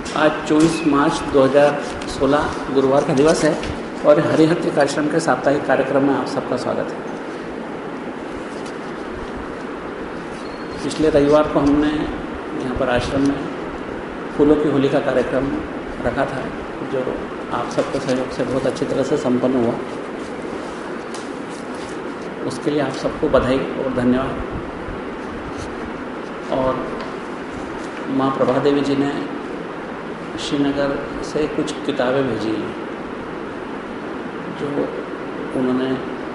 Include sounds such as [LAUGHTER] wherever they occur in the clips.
आज 24 मार्च 2016 गुरुवार का दिवस है और हरिहर आश्रम के साप्ताहिक कार्यक्रम में आप सबका स्वागत है। पिछले रविवार को हमने यहाँ पर आश्रम में फूलों की होली का कार्यक्रम रखा था, जो आप सबके सहयोग से बहुत अच्छी तरह से संपन्न हुआ। उसके लिए आप सबको बधाई और धन्यवाद। और माँ प्रभा देवी जी ने श्रीनगर से कुछ किताबें भेजी हैं, जो उन्होंने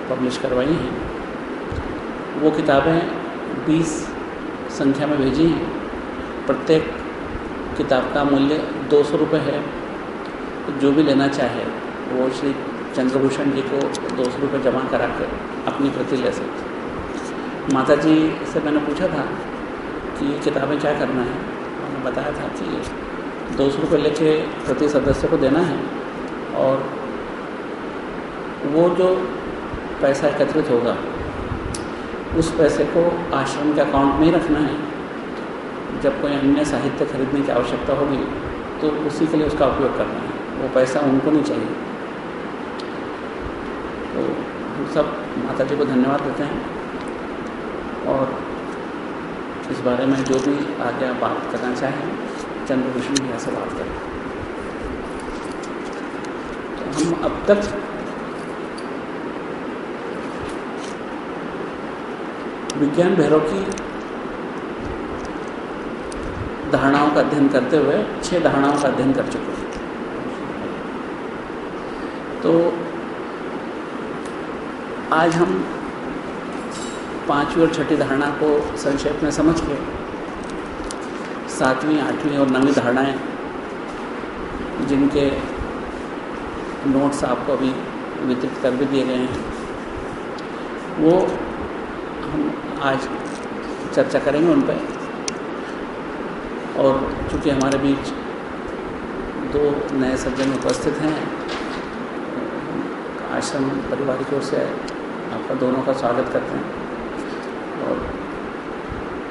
पब्लिश करवाई हैं, वो किताबें 20 संख्या में भेजी हैं। प्रत्येक किताब का मूल्य दो सौ रुपये है। जो भी लेना चाहे, वो श्री चंद्रभूषण जी को दो सौ रुपये जमा करा कर अपनी प्रति ले सकते माता जी से मैंने पूछा था कि ये किताबें क्या करना है? उन्होंने बताया था कि दो सौ रुपये लेके प्रति सदस्य को देना है और वो जो पैसा एकत्रित होगा, उस पैसे को आश्रम के अकाउंट में ही रखना है। जब कोई अन्य साहित्य खरीदने की आवश्यकता होगी तो उसी के लिए उसका उपयोग करना है। वो पैसा उनको नहीं चाहिए। तो हम सब माता जी को धन्यवाद देते हैं। और इस बारे में जो भी आगे बात करना चाहें चंद्रभूषण भैया से बात करें तो हम अब तक विज्ञान भैरव की धारणाओं का अध्ययन करते हुए छह धारणाओं का अध्ययन कर चुके हैं। तो आज हम पांचवी और छठी धारणा को संक्षेप में समझ के सातवीं, आठवीं और नवीं धारणाएँ, जिनके नोट्स आपको अभी वितरित कर भी दिए गए हैं। वो हम आज चर्चा करेंगे उन पर और चूँकि हमारे बीच दो नए सज्जन उपस्थित हैं, आश्रम परिवार की ओर से आपका दोनों का स्वागत करते हैं। और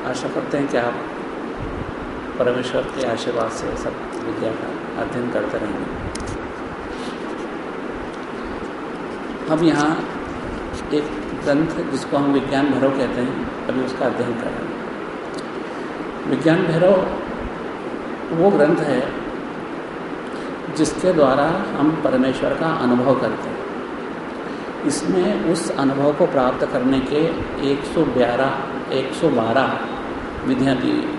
आशा करते हैं कि आप परमेश्वर के आशीर्वाद से सब विद्या का अध्ययन करते रहेंगे। हम यहाँ एक ग्रंथ जिसको हम विज्ञान भैरव कहते हैं अभी उसका अध्ययन कर रहे हैं। विज्ञान भैरव, वो ग्रंथ है जिसके द्वारा हम परमेश्वर का अनुभव करते हैं। इसमें उस अनुभव को प्राप्त करने के 112 112 विधियाँ दी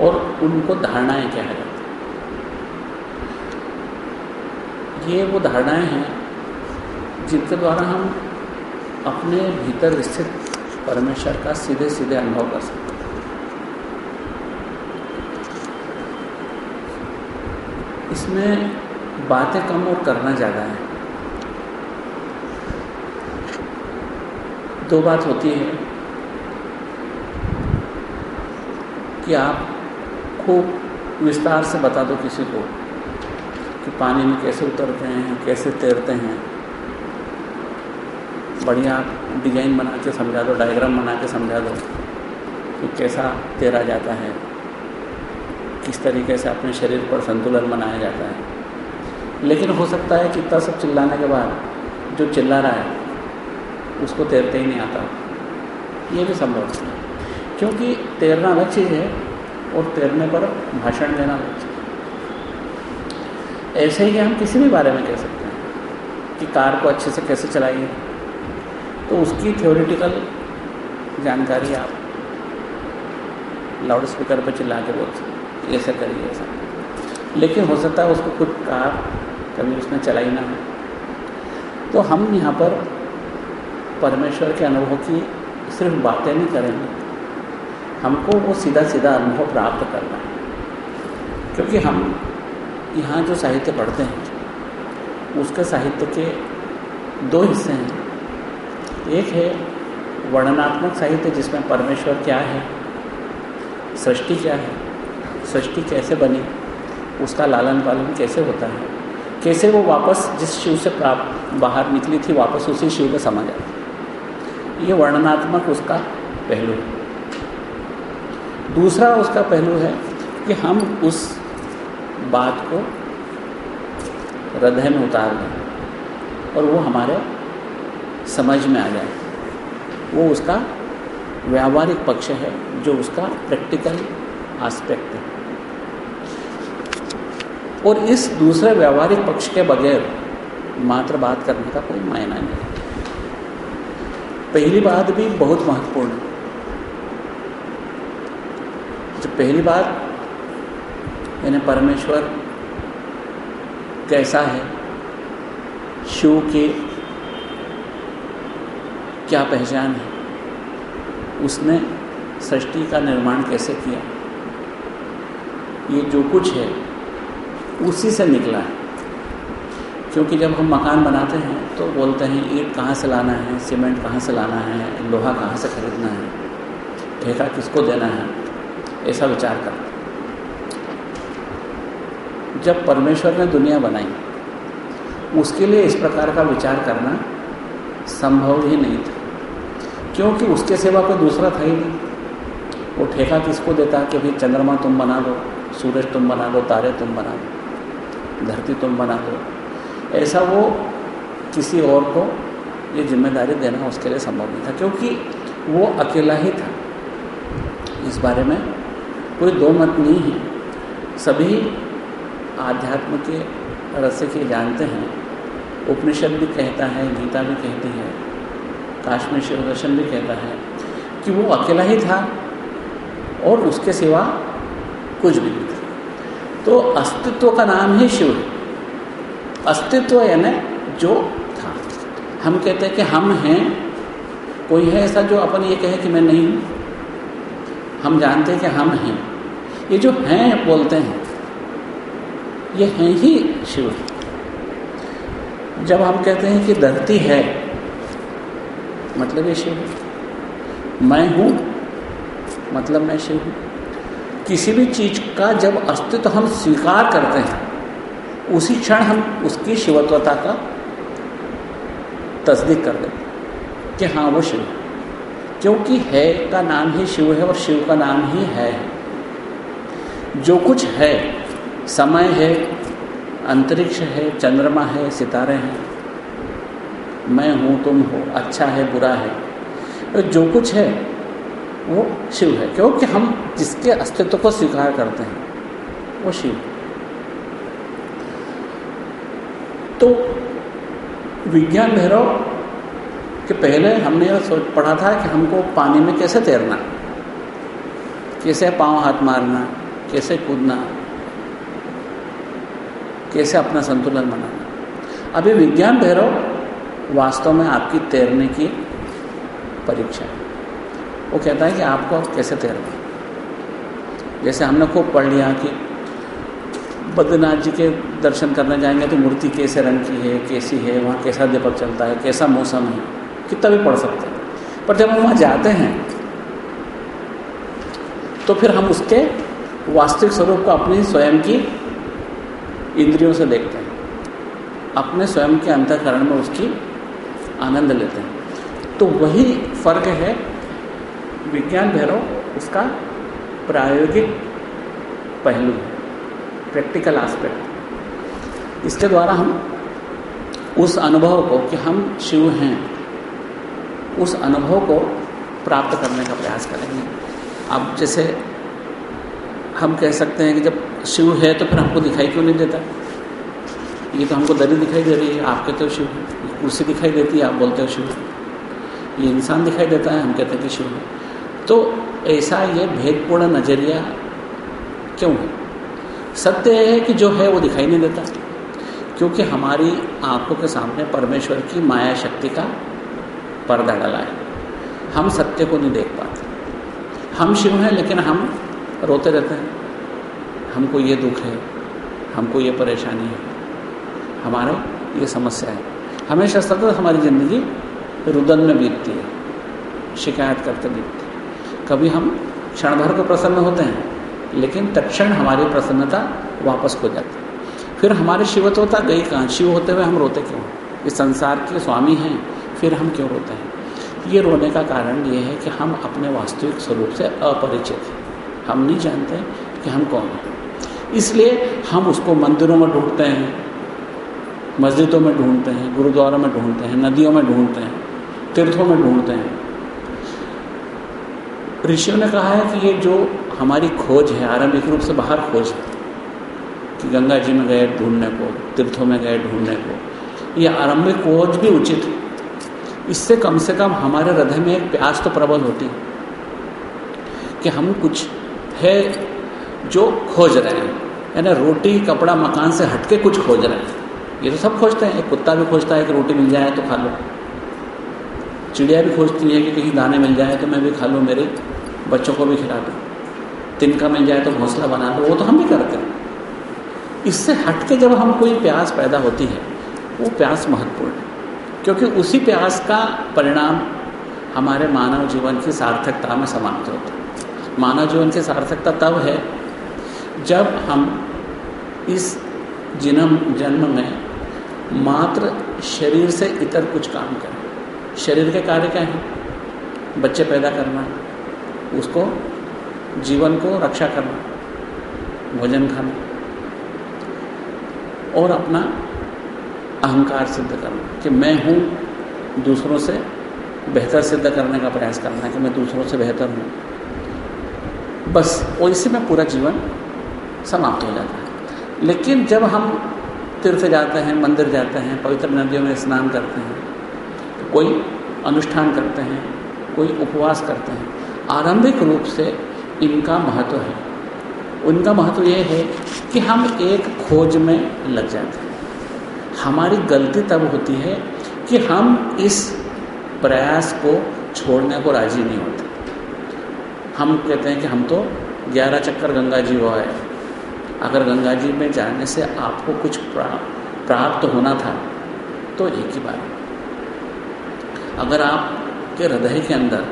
और उनको धारणाएँ कहा जाता ये वो धारणाएँ हैं जिनके द्वारा हम अपने भीतर स्थित परमेश्वर का सीधे सीधे अनुभव कर सकते हैं। इसमें बातें कम और करना ज़्यादा है। दो बात होती है कि आप खूब विस्तार से बता दो किसी को कि पानी में कैसे उतरते हैं, कैसे तैरते हैं। बढ़िया डिज़ाइन बना के समझा दो, डायग्राम बना के समझा दो कि कैसा तैरा जाता है, किस तरीके से अपने शरीर पर संतुलन बनाया जाता है। लेकिन हो सकता है कि इतना सब चिल्लाने के बाद जो चिल्ला रहा है, उसको तैरते ही नहीं आता। ये भी संभव है। क्योंकि तैरना अलग चीज़ है और तैरने पर भाषण देना चीज़ ऐसे ही हम किसी भी बारे में कह सकते हैं कि कार को अच्छे से कैसे चलाइए। तो उसकी थ्योरेटिकल जानकारी आप लाउड स्पीकर पर चिल्ला के बोल सकते ऐसा करिए, ऐसा लेकिन हो सकता है उसको खुद कार कभी उसने चलाई ना तो हम यहाँ पर परमेश्वर के अनुभव की सिर्फ़ बातें नहीं करेंगे। हमको वो सीधा सीधा अनुभव प्राप्त करना है। क्योंकि हम यहाँ जो साहित्य पढ़ते हैं, उसके साहित्य के दो हिस्से हैं। एक है वर्णनात्मक साहित्य, जिसमें परमेश्वर क्या है, सृष्टि क्या है, सृष्टि कैसे बनी, उसका लालन पालन कैसे होता है, कैसे वो वापस जिस शिव से प्राप्त, बाहर निकली थी, वापस उसी शिव में समा जाती ये वर्णनात्मक उसका पहलू है। दूसरा उसका पहलू है कि हम उस बात को हृदय में उतार दें और वो हमारे समझ में आ जाए। वो उसका व्यावहारिक पक्ष है, जो उसका प्रैक्टिकल आस्पेक्ट है। और इस दूसरे व्यावहारिक पक्ष के बगैर मात्र बात करने का कोई मायना नहीं। पहली बात भी बहुत महत्वपूर्ण है। जो पहली बात यानी परमेश्वर कैसा है, शिव की क्या पहचान है, उसने सृष्टि का निर्माण कैसे किया, ये जो कुछ है, उसी से निकला है। क्योंकि जब हम मकान बनाते हैं तो बोलते हैं, ईट कहाँ से लाना है, सीमेंट कहाँ से लाना है, लोहा कहाँ से खरीदना है, ठेका किसको देना है? ऐसा विचार करते जब परमेश्वर ने दुनिया बनाई, उसके लिए इस प्रकार का विचार करना संभव ही नहीं था, क्योंकि उसके सिवा कोई दूसरा था ही नहीं। वो ठेका किसको देता कि भाई चंद्रमा तुम बना दो, सूरज तुम बना दो, तारे तुम बना दो, धरती तुम बना दो। ऐसा वो किसी और को ये ज़िम्मेदारी देना उसके लिए संभव नहीं था, क्योंकि वो अकेला ही था। इस बारे में कोई दो मत नहीं है। सभी आध्यात्म के रस के जानते हैं। उपनिषद भी कहता है, गीता भी कहती है, काश्मीर शिव दर्शन भी कहता है कि वो अकेला ही था और उसके सिवा कुछ भी नहीं था। तो अस्तित्व का नाम ही शिव है। अस्तित्व यानी जो था। हम कहते हैं कि हम हैं, कोई है ऐसा जो अपन ये कहे कि मैं नहीं हूँ? हम जानते हैं कि हम हैं ये जो हैं बोलते हैं, ये हैं ही शिव। जब हम कहते हैं कि धरती है मतलब ये शिव मैं हूँ मतलब मैं शिव हूँ। किसी भी चीज़ का जब अस्तित्व हम स्वीकार करते हैं, उसी क्षण हम उसकी शिवत्वता का तस्दीक कर देते कि हाँ वो शिव है। क्योंकि है का नाम ही शिव है और शिव का नाम ही है। जो कुछ है, समय है, अंतरिक्ष है, चंद्रमा है, सितारे हैं। मैं हूँ, तुम हो अच्छा है, बुरा है। जो कुछ है, वो शिव है। क्योंकि हम जिसके अस्तित्व को स्वीकार करते हैं, वो शिव। तो विज्ञान भैरव के पहले हमने यह पढ़ा था कि हमको पानी में कैसे तैरना, कैसे पाँव हाथ मारना, कैसे कूदना, कैसे अपना संतुलन बनाना। अभी विज्ञान भैरव, वास्तव में आपकी तैरने की परीक्षा है। वो कहता है कि आपको कैसे तैरना जैसे हमने खूब पढ़ लिया कि बद्रीनाथ जी के दर्शन करने जाएँगे तो मूर्ति कैसे रंग की है, कैसी है, वहाँ कैसा दीपक चलता है, कैसा मौसम है। कितना भी पढ़ सकते हैं। पर जब हम वहाँ जाते हैं तो फिर हम उसके वास्तविक स्वरूप को अपने स्वयं की इंद्रियों से देखते हैं। अपने स्वयं के अंतकरण में उसकी आनंद लेते हैं। तो वही फ़र्क है विज्ञान भैरव, उसका प्रायोगिक पहलू प्रैक्टिकल आस्पेक्ट इसके द्वारा हम उस अनुभव को कि हम शिव हैं उस अनुभव को प्राप्त करने का प्रयास करेंगे। अब जैसे हम कह सकते हैं कि जब शिव है तो फिर हमको दिखाई क्यों नहीं देता? ये तो हमको दरी दिखाई दे रही है आप कहते हो। शिव कुर्सी दिखाई देती है, आप बोलते हो शिव ये इंसान दिखाई देता है, हम कहते हैं कि शिव है। तो ऐसा ये भेदपूर्ण नज़रिया क्यों है? सत्य है कि जो है वो दिखाई नहीं देता। क्योंकि हमारी आँखों के सामने परमेश्वर की माया शक्ति का पर्दा डाला है। हम सत्य को नहीं देख पाते। हम शिव हैं, लेकिन हम रोते रहते हैं। हमको ये दुख है, हमको ये परेशानी है। हमारे ये समस्या है। हमेशा सतत हमारी ज़िंदगी रुदन में बीतती है, शिकायत करते बीतती है। कभी हम क्षण भर को प्रसन्न होते हैं, लेकिन तत्क्षण हमारी प्रसन्नता वापस हो जाती है। फिर हमारी शिवत्वता गई कहाँ? शिव होते हुए हम रोते क्यों? इस संसार के स्वामी हैं। फिर हम क्यों रोते हैं? ये रोने का कारण ये है कि हम अपने वास्तविक स्वरूप से अपरिचित हैं। हम नहीं जानते कि हम कौन हैं। इसलिए हम उसको मंदिरों में ढूंढते हैं, मस्जिदों में ढूंढते हैं, गुरुद्वारों में ढूंढते हैं, नदियों में ढूंढते हैं, तीर्थों में ढूंढते हैं। ऋषियों ने कहा है कि ये जो हमारी खोज है, आरंभिक रूप से बाहर खोज है, कि गंगा जी में गए ढूँढने को, तीर्थों में गए ढूँढने को, ये आरंभिक खोज भी उचित है। इससे कम से कम हमारे हृदय में एक प्यास तो प्रबल होती है कि हम कुछ है जो खोज रहे हैं। यानी रोटी, कपड़ा, मकान से हटके कुछ खोज रहे हैं। ये तो सब खोजते हैं। एक कुत्ता भी खोजता है कि रोटी मिल जाए तो खा लो। चिड़िया भी खोजती है कि कहीं दाने मिल जाए तो मैं भी खा लूँ, मेरे बच्चों को भी खिला दूँ। तिनका मिल जाए तो घोंसला बना लो। वो तो हम भी करते हैं। इससे हट के जब हम कोई प्यास पैदा होती है, वो प्यास महत्वपूर्ण है। क्योंकि उसी प्यास का परिणाम हमारे मानव जीवन की सार्थकता में समाप्त होता है। मानव जीवन की सार्थकता तब है जब हम इस जन्म जन्म में मात्र शरीर से इतर कुछ काम करें। शरीर के कार्य क्या हैं? बच्चे पैदा करना, उसको जीवन को रक्षा करना, भोजन खाना और अपना अहंकार सिद्ध करना कि मैं हूँ दूसरों से बेहतर सिद्ध करने का प्रयास करना है, कि मैं दूसरों से बेहतर हूँ। बस, और इसी में पूरा जीवन समाप्त हो जाता है। लेकिन जब हम तीर्थ जाते हैं, मंदिर जाते हैं, पवित्र नदियों में स्नान करते हैं, कोई अनुष्ठान करते हैं, कोई उपवास करते हैं, आरंभिक रूप से इनका महत्व है। उनका महत्व ये है कि हम एक खोज में लग जाते हैं। हमारी गलती तब होती है कि हम इस प्रयास को छोड़ने को राज़ी नहीं होते। हम कहते हैं कि हम तो ग्यारह चक्कर गंगा जी हुआ है अगर गंगा जी में जाने से आपको कुछ प्राप्त होना था तो एक ही बार अगर आपके हृदय के अंदर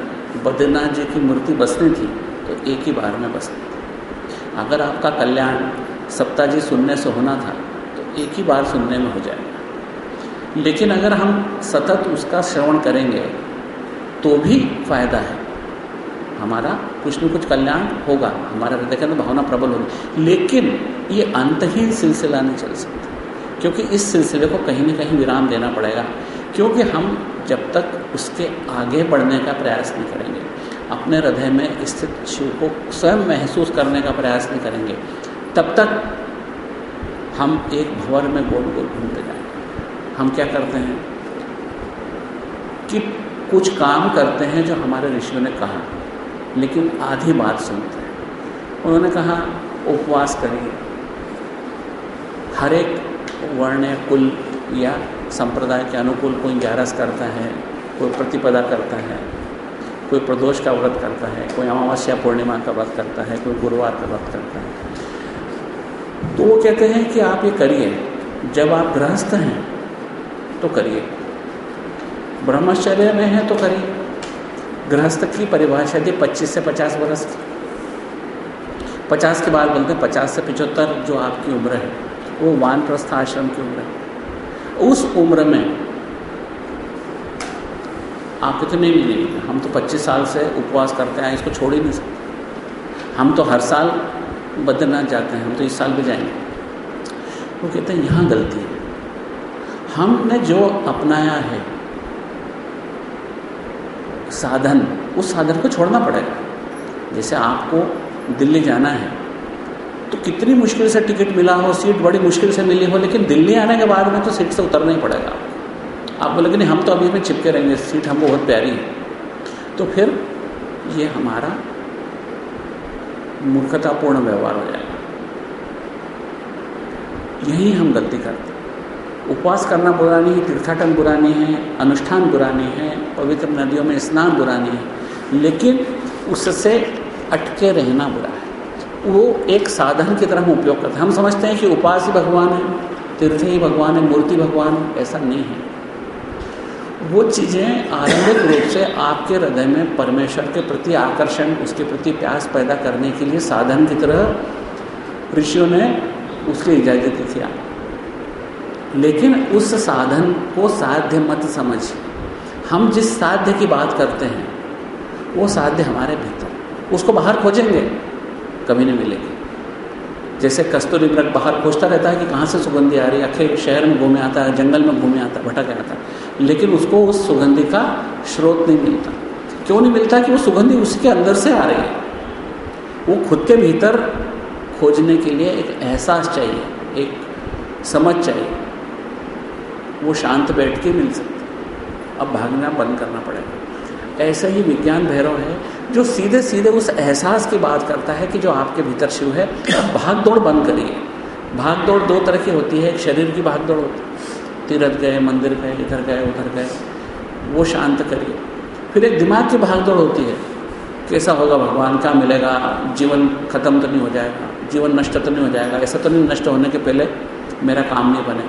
बद्रीनाथ जी की मूर्ति बसनी थी तो एक ही बार में बसनी थी। अगर आपका कल्याण सप्ताह जी सुनने से होना था एक ही बार सुनने में हो जाएगा। लेकिन अगर हम सतत उसका श्रवण करेंगे तो भी फ़ायदा है। हमारा कुछ न कुछ कल्याण होगा, हमारा हृदय के अंदर भावना प्रबल होगी। लेकिन ये अंतहीन सिलसिला नहीं चल सकता, क्योंकि इस सिलसिले को कहीं ना कहीं विराम देना पड़ेगा, क्योंकि हम जब तक उसके आगे बढ़ने का प्रयास नहीं करेंगे, अपने हृदय में स्थित शिव को स्वयं महसूस करने का प्रयास नहीं करेंगे, तब तक हम एक भंवर में गोल गोल घूमते जाएँगे हम क्या करते हैं? कि कुछ काम करते हैं जो हमारे ऋषियों ने कहा, लेकिन आधी बात सुनते हैं। उन्होंने कहा, उपवास करिए। हर एक वर्ण, कुल या संप्रदाय के अनुकूल कोई ग्यारस करता है, कोई प्रतिपदा करता है, कोई प्रदोष का व्रत करता है, कोई अमावस्या पूर्णिमा का व्रत करता है, कोई गुरुवार का व्रत करता है। तो वो कहते हैं कि आप ये करिए। जब आप गृहस्थ हैं तो करिए। ब्रह्मचर्य में हैं तो करिए। गृहस्थ की परिभाषा थी पच्चीस से पचास वर्ष की। पचास के बाद बोलते पचास से पिचहत्तर जो आपकी उम्र है, वो वानप्रस्थ आश्रम की उम्र है। उस उम्र में आप कहते नहीं नहीं हम तो 25 साल से उपवास करते हैं, इसको छोड़ ही नहीं सकते। हम तो हर साल बद्रीनाथ जाते हैं, हम तो इस साल भी जाएँगे। वो कहते हैं, यहाँ गलती है। हमने जो अपनाया है, साधन, उस साधन को छोड़ना पड़ेगा। जैसे आपको दिल्ली जाना है तो कितनी मुश्किल से टिकट मिला हो, सीट बड़ी मुश्किल से मिली हो, लेकिन दिल्ली आने के बाद में तो सीट से उतरना ही पड़ेगा आप बोले कि नहीं, हम तो अभी में चिपके रहेंगे, सीट हमको बहुत प्यारी है। तो फिर ये हमारा मूर्खतापूर्ण व्यवहार हो जाएगा। यही हम गलती करते उपवास करना बुरा नहीं है तीर्थाटन बुरा नहीं है, अनुष्ठान बुरा नहीं है, पवित्र नदियों में स्नान बुरा नहीं है, लेकिन उससे अटके रहना बुरा है। वो एक साधन की तरह हम उपयोग करते हैं। हम समझते हैं कि उपास ही भगवान है, तीर्थ ही भगवान है, मूर्ति भगवान है, ऐसा नहीं है। वो चीज़ें आरंभिक रूप से आपके हृदय में परमेश्वर के प्रति आकर्षण, उसके प्रति प्यास पैदा करने के लिए साधन की तरह ऋषियों ने उसकी इजाज़त आप लेकिन उस साधन को साध्य मत समझ। हम जिस साध्य की बात करते हैं, वो साध्य हमारे भीतर। उसको बाहर खोजेंगे, कभी नहीं मिलेगी। जैसे कस्तूरी मृग बाहर खोजता रहता है कि कहाँ से सुगंधी आ रही है, आखिर शहर में घूमे आता है, जंगल में घूमे आता भटक आता लेकिन उसको उस सुगंधि का स्रोत नहीं मिलता। क्यों नहीं मिलता कि वो सुगंधी उसके अंदर से आ रही है? वो खुद के भीतर खोजने के लिए एक एहसास चाहिए, एक समझ चाहिए। वो शांत बैठ के मिल सकती अब भागना बंद करना पड़ेगा। ऐसा ही विज्ञान भैरव है, जो सीधे सीधे उस एहसास की बात करता है कि जो आपके भीतर शिव है भाग दौड़ बंद करिए। भाग दौड़ दो तरह की होती है, एक शरीर की भाग दौड़ होती है। तीर्थ गए, मंदिर गए, इधर गए, उधर गए, वो शांत करिए। फिर एक दिमाग की भागदौड़ होती है कैसा होगा, भगवान क्या मिलेगा, जीवन खत्म तो नहीं हो जाएगा, जीवन नष्ट तो नहीं हो जाएगा, ऐसा तो नहीं नष्ट होने के पहले मेरा काम नहीं बने।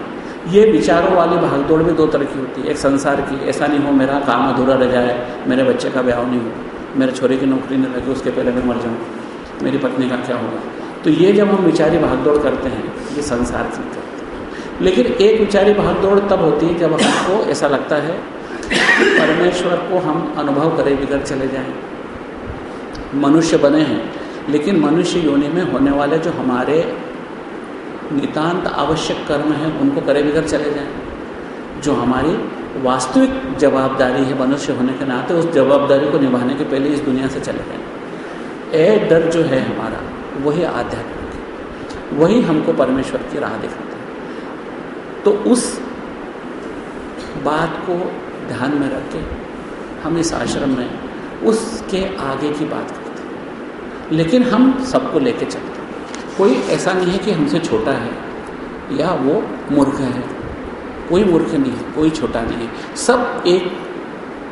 ये विचारों वाली भागदौड़ भी दो तरह की होती है, एक संसार की, ऐसा नहीं हो मेरा काम अधूरा रह जाए, मेरे बच्चे का ब्याह नहीं हो, मेरे छोरे की नौकरी नहीं लगे उसके पहले मैं मर जाऊँ, मेरी पत्नी का क्या होगा? तो ये जब हम विचारी भागदौड़ करते हैं, ये संसार की लेकिन एक विचारी भागदौड़ तब होती है जब हमको ऐसा लगता है, परमेश्वर को हम अनुभव करे बिगड़ चले जाएँ। मनुष्य बने हैं, लेकिन मनुष्य योनि में होने वाले जो हमारे नितांत आवश्यक कर्म हैं, उनको करे बिगड़ चले जाएँ। जो हमारी वास्तविक जवाबदारी है मनुष्य होने के नाते, उस जवाबदारी को निभाने के पहले इस दुनिया से चले गए ए डर जो है हमारा, वही आध्यात्मिक, वही हमको परमेश्वर की राह दिखाता तो उस बात को ध्यान में रख के हम इस आश्रम में उसके आगे की बात करते लेकिन हम सबको लेके चलते कोई ऐसा नहीं है कि हमसे छोटा है या वो मूर्ख है। कोई मूर्ख नहीं है, कोई छोटा नहीं है। सब एक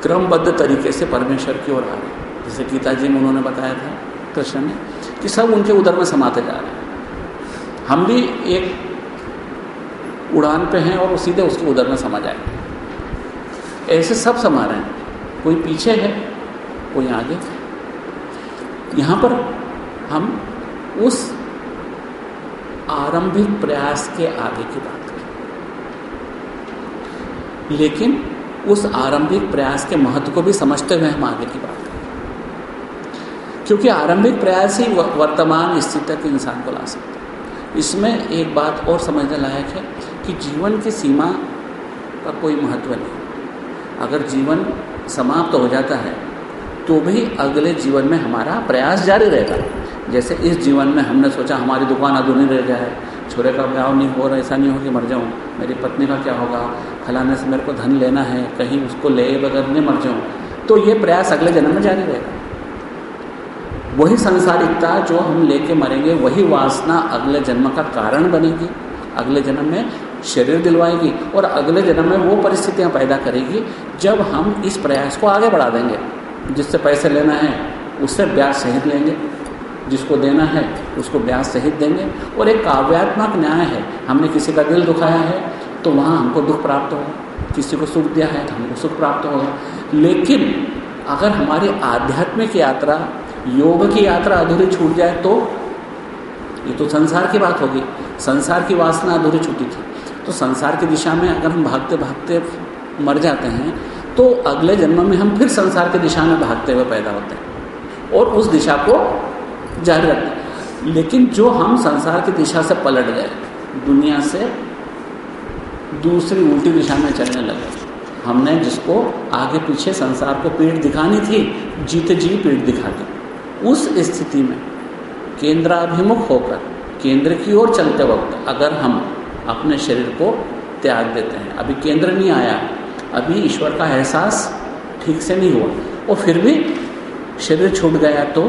क्रमबद्ध तरीके से परमेश्वर की ओर आ रहे हैं। जैसे गीता जी में उन्होंने बताया था कृष्ण ने कि सब उनके उधर में समाते जा रहे हैं। हम भी एक उड़ान पे हैं और वो सीधे उसके उधर में समा जाएँगे। ऐसे सब समा रहे हैं। कोई पीछे है, कोई आगे यहाँ पर हम उस आरंभिक प्रयास के आगे की बात करें। लेकिन उस आरंभिक प्रयास के महत्व को भी समझते हुए हम आगे की बात करें। क्योंकि आरंभिक प्रयास ही वर्तमान स्थिति तक इंसान को ला सकता इसमें एक बात और समझने लायक है कि जीवन की सीमा का कोई महत्व नहीं। अगर जीवन समाप्त तो हो जाता है तो भी अगले जीवन में हमारा प्रयास जारी रहेगा। जैसे इस जीवन में हमने सोचा, हमारी दुकान अधूरी रह जाए छोरे का ब्याह नहीं हो रहा, ऐसा नहीं हो कि मर जाऊँ। मेरी पत्नी का क्या होगा? फलाने से मेरे को धन लेना है, कहीं उसको ले बगैर नहीं मर जाऊँ। तो ये प्रयास अगले जन्म में जारी रहेगा। वही संसारिकता जो हम लेके मरेंगे, वही वासना अगले जन्म का कारण बनेगी, अगले जन्म में शरीर दिलवाएगी और अगले जन्म में वो परिस्थितियाँ पैदा करेगी जब हम इस प्रयास को आगे बढ़ा देंगे। जिससे पैसे लेना है, उससे ब्याज सहित लेंगे। जिसको देना है, उसको ब्याज सहित देंगे। और एक काव्यात्मक न्याय है, हमने किसी का दिल दुखाया है तो वहाँ हमको दुख प्राप्त होगा। किसी को सुख दिया है तो हमको सुख प्राप्त होगा। लेकिन अगर हमारी आध्यात्मिक यात्रा योग की यात्रा अधूरी छूट जाए तो ये तो संसार की बात होगी। संसार की वासना अधूरी छूटी थी। तो संसार की दिशा में अगर हम भागते भागते मर जाते हैं तो अगले जन्म में हम फिर संसार की दिशा में भागते हुए पैदा होते हैं और उस दिशा को जारी रखते हैं। लेकिन जो हम संसार की दिशा से पलट गए, दुनिया से दूसरी उल्टी दिशा में चलने लगे। हमने जिसको आगे पीछे संसार को पीठ दिखानी थी, जीते जी पीठ दिखा दी। उस स्थिति में केंद्राभिमुख होकर केंद्र की ओर चलते वक्त अगर हम अपने शरीर को त्याग देते हैं, अभी केंद्र नहीं आया, अभी ईश्वर का एहसास ठीक से नहीं हुआ, और फिर भी शरीर छूट गया तो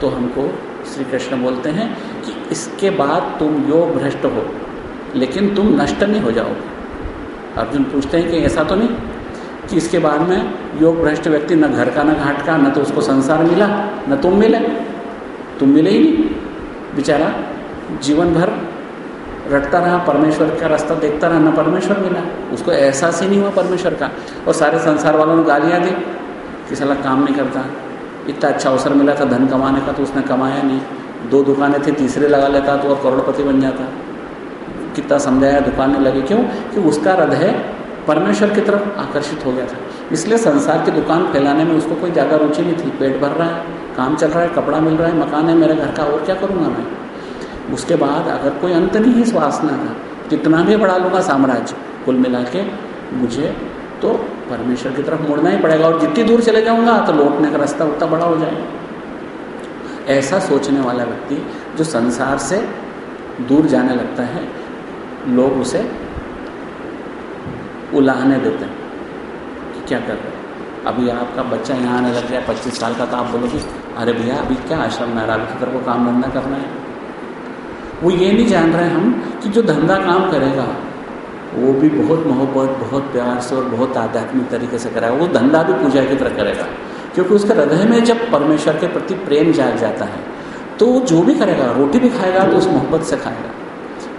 तो हमको श्री कृष्ण बोलते हैं कि इसके बाद तुम योग भ्रष्ट हो, लेकिन तुम नष्ट नहीं हो जाओगे। अर्जुन पूछते हैं कि ऐसा तो नहीं? कि इसके बाद में योग भ्रष्ट व्यक्ति न घर का, न घाट का, न तो उसको संसार मिला, न तुम मिले। तुम मिले ही नहीं। बेचारा जीवन भर रटता रहा, परमेश्वर का रास्ता देखता रहा, न परमेश्वर मिला। उसको एहसास ही नहीं हुआ परमेश्वर का। और सारे संसार वालों ने गालियाँ दी कि साला काम नहीं करता। इतना अच्छा अवसर मिला था, धन कमाने का तो उसने कमाया नहीं। दो दुकानें थी, तीसरे लगा लेता तो और करोड़पति बन जाता। कितना समझाया दुकानें लगी। क्यों? कि उसका हृदय परमेश्वर की तरफ़ आकर्षित हो गया था। इसलिए संसार की दुकान फैलाने में उसको कोई ज़्यादा रुचि नहीं थी। पेट भर रहा है, काम चल रहा है, कपड़ा मिल रहा है, मकान है, मेरे घर का, और क्या करूँगा मैं? उसके बाद अगर कोई अंत नहीं है वासना का कितना भी बढ़ा लूँगा साम्राज्य, कुल मिला के मुझे तो परमेश्वर की तरफ़ मुड़ना ही पड़ेगा, और जितनी दूर चले जाऊँगा तो लौटने का रास्ता उतना बड़ा हो जाएगा। ऐसा सोचने वाला व्यक्ति जो संसार से दूर जाने लगता है, लोग उसे उलाहने देते हैं कि क्या कर रहे अभी आपका बच्चा यहाँ आने लग गया, पच्चीस साल का तो आप बोलोगे, अरे भैया, अभी क्या आश्रम में अभी तो तेरे को काम धंधा करना है। वो ये नहीं जान रहे हम कि जो धंधा काम करेगा, वो भी बहुत मोहब्बत, बहुत प्यार से और बहुत आध्यात्मिक तरीके से करेगा वो धंधा भी पूजा की तरह करेगा। क्योंकि उसके हृदय में जब परमेश्वर के प्रति प्रेम जाग जाता है तो जो भी करेगा, रोटी भी खाएगा तो उस मोहब्बत से खाएगा।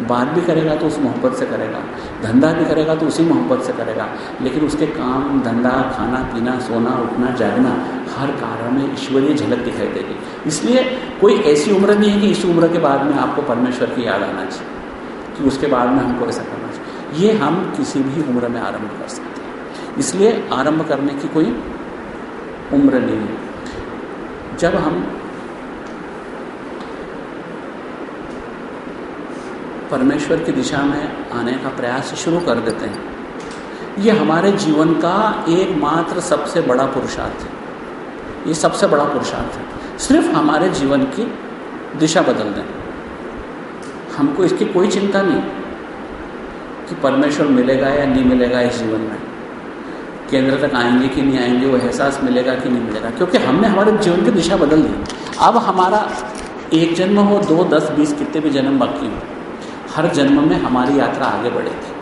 बात भी करेगा तो उस मोहब्बत से करेगा, धंधा भी करेगा तो उसी मोहब्बत से करेगा, लेकिन उसके काम, धंधा, खाना, पीना, सोना, उठना, जागना, हर कार्य में ईश्वरीय झलक दिखाई देगी। इसलिए कोई ऐसी उम्र नहीं है कि इस उम्र के बाद में आपको परमेश्वर की याद आना चाहिए, कि उसके बाद में हमको ऐसा करना चाहिए। ये हम किसी भी उम्र में आरंभ कर सकते हैं। इसलिए आरंभ करने की कोई उम्र नहीं है। जब हम परमेश्वर की दिशा में आने का प्रयास शुरू कर देते हैं। ये हमारे जीवन का एकमात्र सबसे बड़ा पुरुषार्थ है। ये सबसे बड़ा पुरुषार्थ है। सिर्फ़ हमारे जीवन की दिशा बदल दें। हमको इसकी कोई चिंता नहीं कि परमेश्वर मिलेगा या नहीं मिलेगा इस जीवन में। केंद्र तक आएँगे कि नहीं आएँगे, वो एहसास मिलेगा कि नहीं मिलेगा, क्योंकि हमने हमारे जीवन की दिशा बदल दी। अब हमारा एक जन्म हो, दो, दस, बीस, कितने भी जन्म बाकी हो। हर जन्म में हमारी यात्रा आगे बढ़ेगी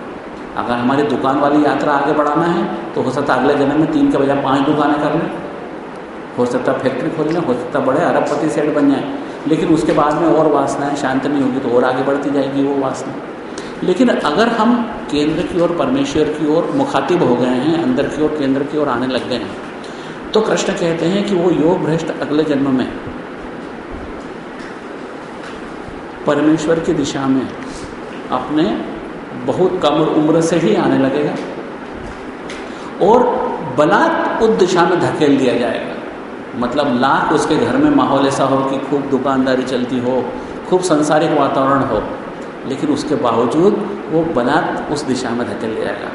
अगर हमारी दुकान वाली यात्रा आगे बढ़ाना है तो हो सकता है अगले जन्म में तीन के बजाय पाँच दुकानें कर लें। हो सकता है फैक्ट्री खोल लें, हो सकता है बड़े अरबपति सेट बन जाए। लेकिन उसके बाद में और वासनाएँ शांत नहीं होगी तो और आगे बढ़ती जाएगी वो वासना। लेकिन अगर हम केंद्र की ओर, परमेश्वर की ओर मुखातिब हो गए हैं, अंदर की ओर, केंद्र की ओर आने लग गए हैं तो कृष्ण कहते हैं कि वो योग भ्रष्ट अगले जन्म में, परमेश्वर की दिशा में अपने बहुत कम उम्र से ही आने लगेगा। और बलात् उस दिशा में धकेल दिया जाएगा। मतलब लाख उसके घर में माहौल ऐसा हो कि खूब दुकानदारी चलती हो, खूब संसारिक वातावरण हो, लेकिन उसके बावजूद वो बलात् उस दिशा में धकेल दिया जाएगा।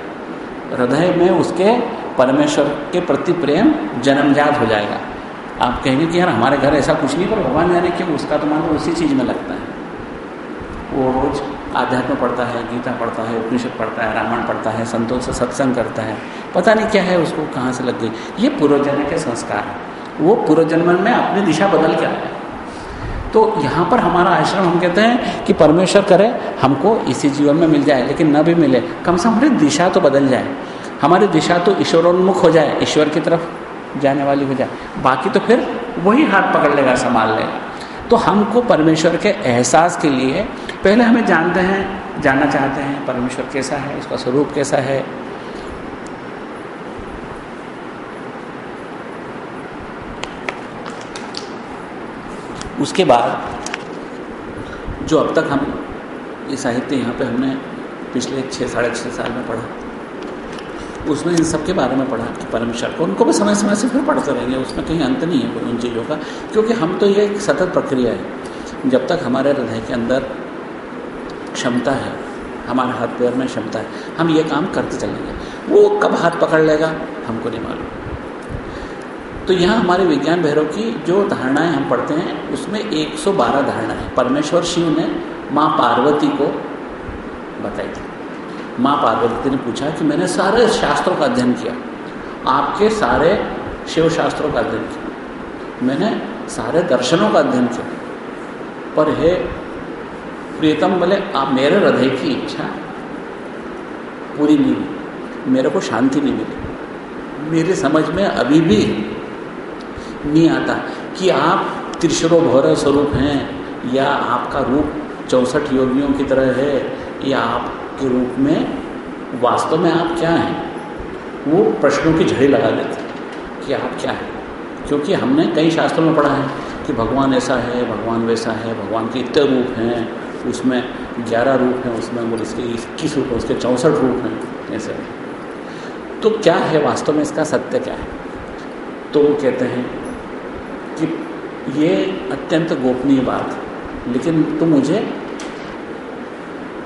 हृदय में उसके परमेश्वर के प्रति प्रेम जन्मजात हो जाएगा। आप कहेंगे कि यार हमारे घर ऐसा कुछ नहीं, पर भगवान जाने क्यों, उसका तो मान उसी चीज़ में लगता है। वो रोज़ आध्यात्म पढ़ता है, गीता पढ़ता है, उपनिषद पढ़ता है, रामायण पढ़ता है, संतों से सत्संग करता है, पता नहीं क्या है, उसको कहाँ से लग गई। ये पूर्वजन्म के संस्कार है। वो पूर्वजन्म में अपनी दिशा बदल के आया तो यहाँ पर हमारा आश्रम, हम कहते हैं कि परमेश्वर करे, हमको इसी जीवन में मिल जाए, लेकिन न भी मिले। कम से कम हमारी दिशा तो बदल जाए। हमारी दिशा तो ईश्वरोन्मुख हो जाए, ईश्वर की तरफ़ जाने वाली हो जाए। बाकी तो फिर वही हाथ पकड़ लेगा, संभाल लेगा। तो हमको परमेश्वर के एहसास के लिए पहले हमें जानते हैं, जानना चाहते हैं परमेश्वर कैसा है, उसका स्वरूप कैसा है। उसके बाद जो अब तक हम ये साहित्य यहाँ पे हमने पिछले छः, साढ़े छः साल में पढ़ा उसमें इन सब के बारे में पढ़ा कि परमेश्वर को। उनको भी समय समय से फिर पढ़ते रहेंगे, उसमें कहीं अंत नहीं है कोई उन चीज़ों का, क्योंकि हम तो ये एक सतत प्रक्रिया है। जब तक हमारे हृदय के अंदर क्षमता है, हमारे हाथ पैर में क्षमता है, हम ये काम करते चलेंगे। वो कब हाथ पकड़ लेगा, हमको नहीं मालूम। तो यहाँ हमारे विज्ञान भैरव की जो धारणाएँ हम पढ़ते हैं, उसमें 112 धारणा है। परमेश्वर शिव ने माँ पार्वती को बताई थी। माँ पार्वती ने पूछा कि मैंने सारे शास्त्रों का अध्ययन किया। आपके सारे शिव शास्त्रों का अध्ययन किया। मैंने सारे दर्शनों का अध्ययन किया। पर हे प्रियतम बोले आप मेरे हृदय की इच्छा पूरी नहीं हुई, मेरे को शांति नहीं मिली। मेरी समझ में अभी भी नहीं आता कि आप त्रिशुरो भौरव स्वरूप हैं या आपका रूप चौंसठ योगियों की तरह है या आप के रूप में वास्तव में आप क्या हैं? वो प्रश्नों की झड़ी लगा देते हैं कि आप क्या हैं? क्योंकि हमने कई शास्त्रों में पढ़ा है कि भगवान ऐसा है, भगवान वैसा है, भगवान के इतने रूप हैं, उसमें ग्यारह रूप हैं, उसमें बोले इसके इक्कीस रूप हैं, उसके चौंसठ रूप हैं, ऐसे तो क्या है वास्तव में इसका सत्य क्या है? तो वो कहते हैं कि ये अत्यंत गोपनीय बात है। लेकिन तुम मुझे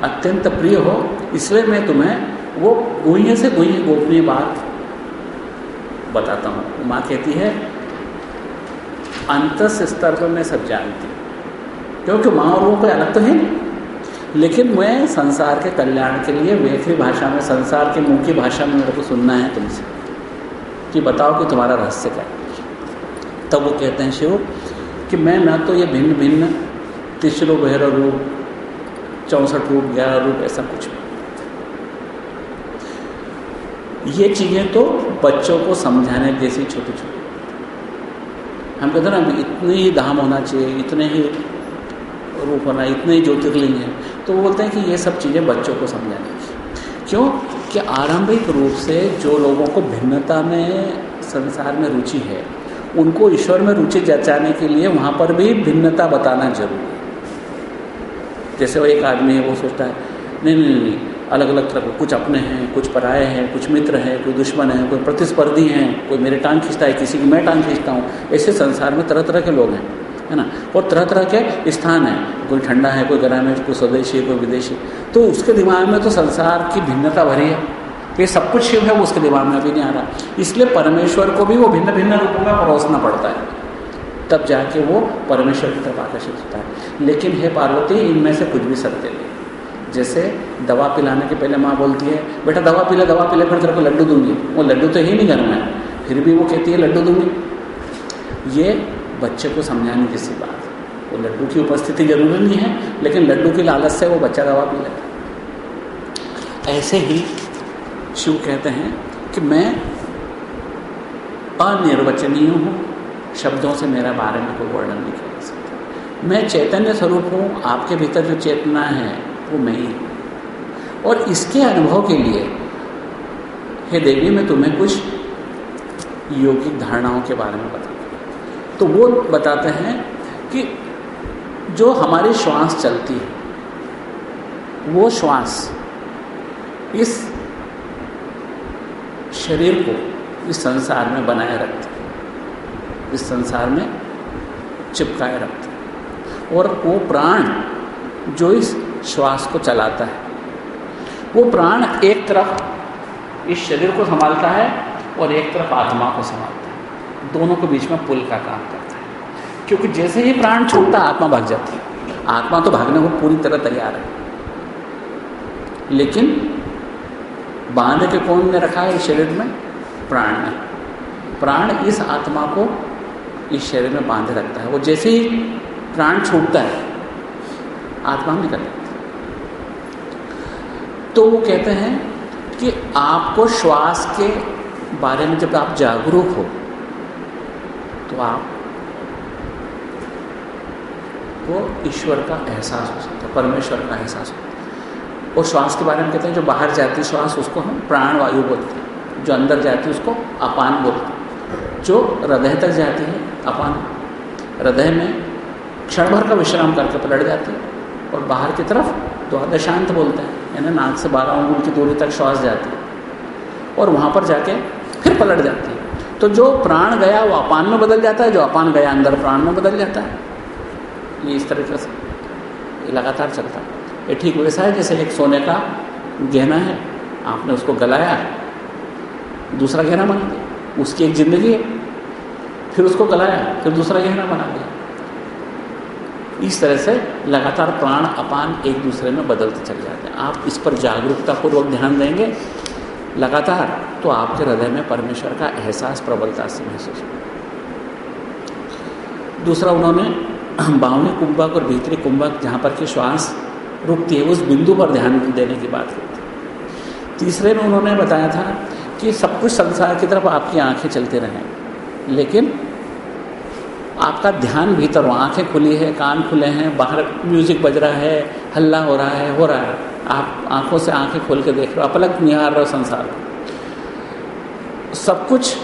अत्यंत प्रिय हो, इसलिए मैं तुम्हें वो गुहे से गुहे गोपनीय बात बताता हूँ। माँ कहती है, अंत स्तर पर मैं सब जानती क्योंकि माँ और वो कोई अलग तो है लेकिन मैं संसार के कल्याण के लिए वेखरी भाषा में, संसार के की भाषा में मेरे को सुनना है तुमसे कि बताओ कि तुम्हारा रहस्य क्या है? तब वो कहते हैं, शिव, कि मैं ना तो ये भिन्न भिन्न तिसरो बहर रूप चौंसठ रूप ग्यारह रूप ऐसा कुछ। ये चीज़ें तो बच्चों को समझाने जैसी छोटी छोटी हम कहते ना, इतने ही धाम होना चाहिए, इतने ही रूप होना, इतने ही ज्योतिर्लिंग है। तो वो बोलते हैं कि ये सब चीज़ें बच्चों को समझाने की। क्यों? कि आरंभिक रूप से जो लोगों को भिन्नता में, संसार में रुचि है, उनको ईश्वर में रुचि जचाने के लिए वहाँ पर भी भिन्नता बताना ज़रूरी है। जैसे वो एक आदमी है, वो सोचता है, नहीं नहीं नहीं अलग अलग तरह कुछ अपने हैं, कुछ पराए हैं, कुछ मित्र हैं, कोई दुश्मन है, कोई प्रतिस्पर्धी हैं, कोई मेरे टांग खींचता है, किसी की मैं टांग खींचता हूँ। ऐसे संसार में तरह तरह के लोग हैं, है ना? और तरह तरह के स्थान हैं, कोई ठंडा है, कोई गर्म है, कोई स्वदेशी है, कोई विदेशी। तो उसके दिमाग में तो संसार की भिन्नता भरी है। ये सब कुछ शिव है, वो उसके दिमाग में अभी नहीं आ रहा। इसलिए परमेश्वर को भी वो भिन्न भिन्न रूपों में परोसना पड़ता है। तब जाके वो परमेश्वर की तरफ़ आकर्षित होता है। लेकिन हे पार्वती, इनमें से कुछ भी सत्य नहीं। जैसे दवा पिलाने के पहले माँ बोलती है, बेटा, दवा पिला दवा पिला फिर तेरे को लड्डू दूँगी। वो लड्डू तो ही नहीं घर में। फिर भी वो कहती है, लड्डू दूँगी। ये बच्चे को समझाने जैसी बात वो लड्डू की उपस्थिति ज़रूरी नहीं है, लेकिन लड्डू की लालच से वो बच्चा दवा पी लेता ऐसे ही शिव कहते हैं कि मैं अनिर्वचनीय हूँ। शब्दों से मेरा बारे में कोई वर्णन नहीं कर सकता। मैं चैतन्य स्वरूप हूँ, आपके भीतर जो चेतना है, वो मैं ही हूँ। और इसके अनुभव के लिए, हे देवी, मैं तुम्हें कुछ योगिक धारणाओं के बारे में बताता तो वो बताते हैं कि जो हमारी श्वास चलती है, वो श्वास इस शरीर को, इस संसार में बनाए रखती है। इस संसार में चिपकाए रखते और वो प्राण जो इस श्वास को चलाता है, वो प्राण एक तरफ़ इस शरीर को संभालता है और एक तरफ़ आत्मा को संभालता है। दोनों के बीच में पुल का काम करता है। क्योंकि जैसे ही प्राण छूटता आत्मा भाग जाती है। आत्मा तो भागने को पूरी तरह तैयार है। लेकिन बाँध के कौन ने रखा है इस शरीर में? प्राण ने। प्राण इस आत्मा को इस शरीर में बांधे रखता है। वो जैसे ही प्राण छूटता है, आत्मा निकल जाती तो वो कहते हैं कि आपको श्वास के बारे में जब आप जागरूक हो तो आप को ईश्वर का एहसास हो सकता है, परमेश्वर का एहसास होता है। और श्वास के बारे में कहते हैं, जो बाहर जाती श्वास, उसको हम प्राण वायु बोलते हैं। जो अंदर जाती है, उसको अपान बोलते हैं। जो हृदय तक जाती है अपान। हृदय में क्षण भर का विश्राम करके पलट जाती है और बाहर की तरफ़ द्वादशांत बोलते हैं। यानी नाक से बारह अंगुल की दूरी तक श्वास जाती है और वहाँ पर जाके फिर पलट जाती है। तो जो प्राण गया वो अपान में बदल जाता है, जो अपान गया अंदर प्राण में बदल जाता है। ये इस तरीके से ये लगातार चलता है। ये ठीक वैसा है जैसे एक सोने का गहना है, आपने उसको गलाया, दूसरा गहना बना दिया उसकी एक ज़िंदगी है। फिर उसको गलाया, फिर दूसरा गहना बना दिया। इस तरह से लगातार प्राण अपान एक दूसरे में बदलते चले जाते हैं। आप इस पर जागरूकतापूर्वक ध्यान देंगे, लगातार तो आपके हृदय में परमेश्वर का एहसास प्रबलता से महसूस होगा। दूसरा, उन्होंने [CLEARS THROAT] बावनी कुंभक और भीतरी कुंभक जहाँ पर कि श्वास रुकती है उस बिंदु पर ध्यान देने की बात की तीसरे में उन्होंने बताया था कि सब कुछ संसार की तरफ़ आपकी आँखें चलते रहें, लेकिन आपका ध्यान भीतर हो आँखें खुली है, कान खुले हैं, बाहर म्यूज़िक बज रहा है, हल्ला हो रहा है, हो रहा है। आप आँखों से आँखें खोल के देख रहे हो अपलक निहार रहे हो संसार को सब कुछ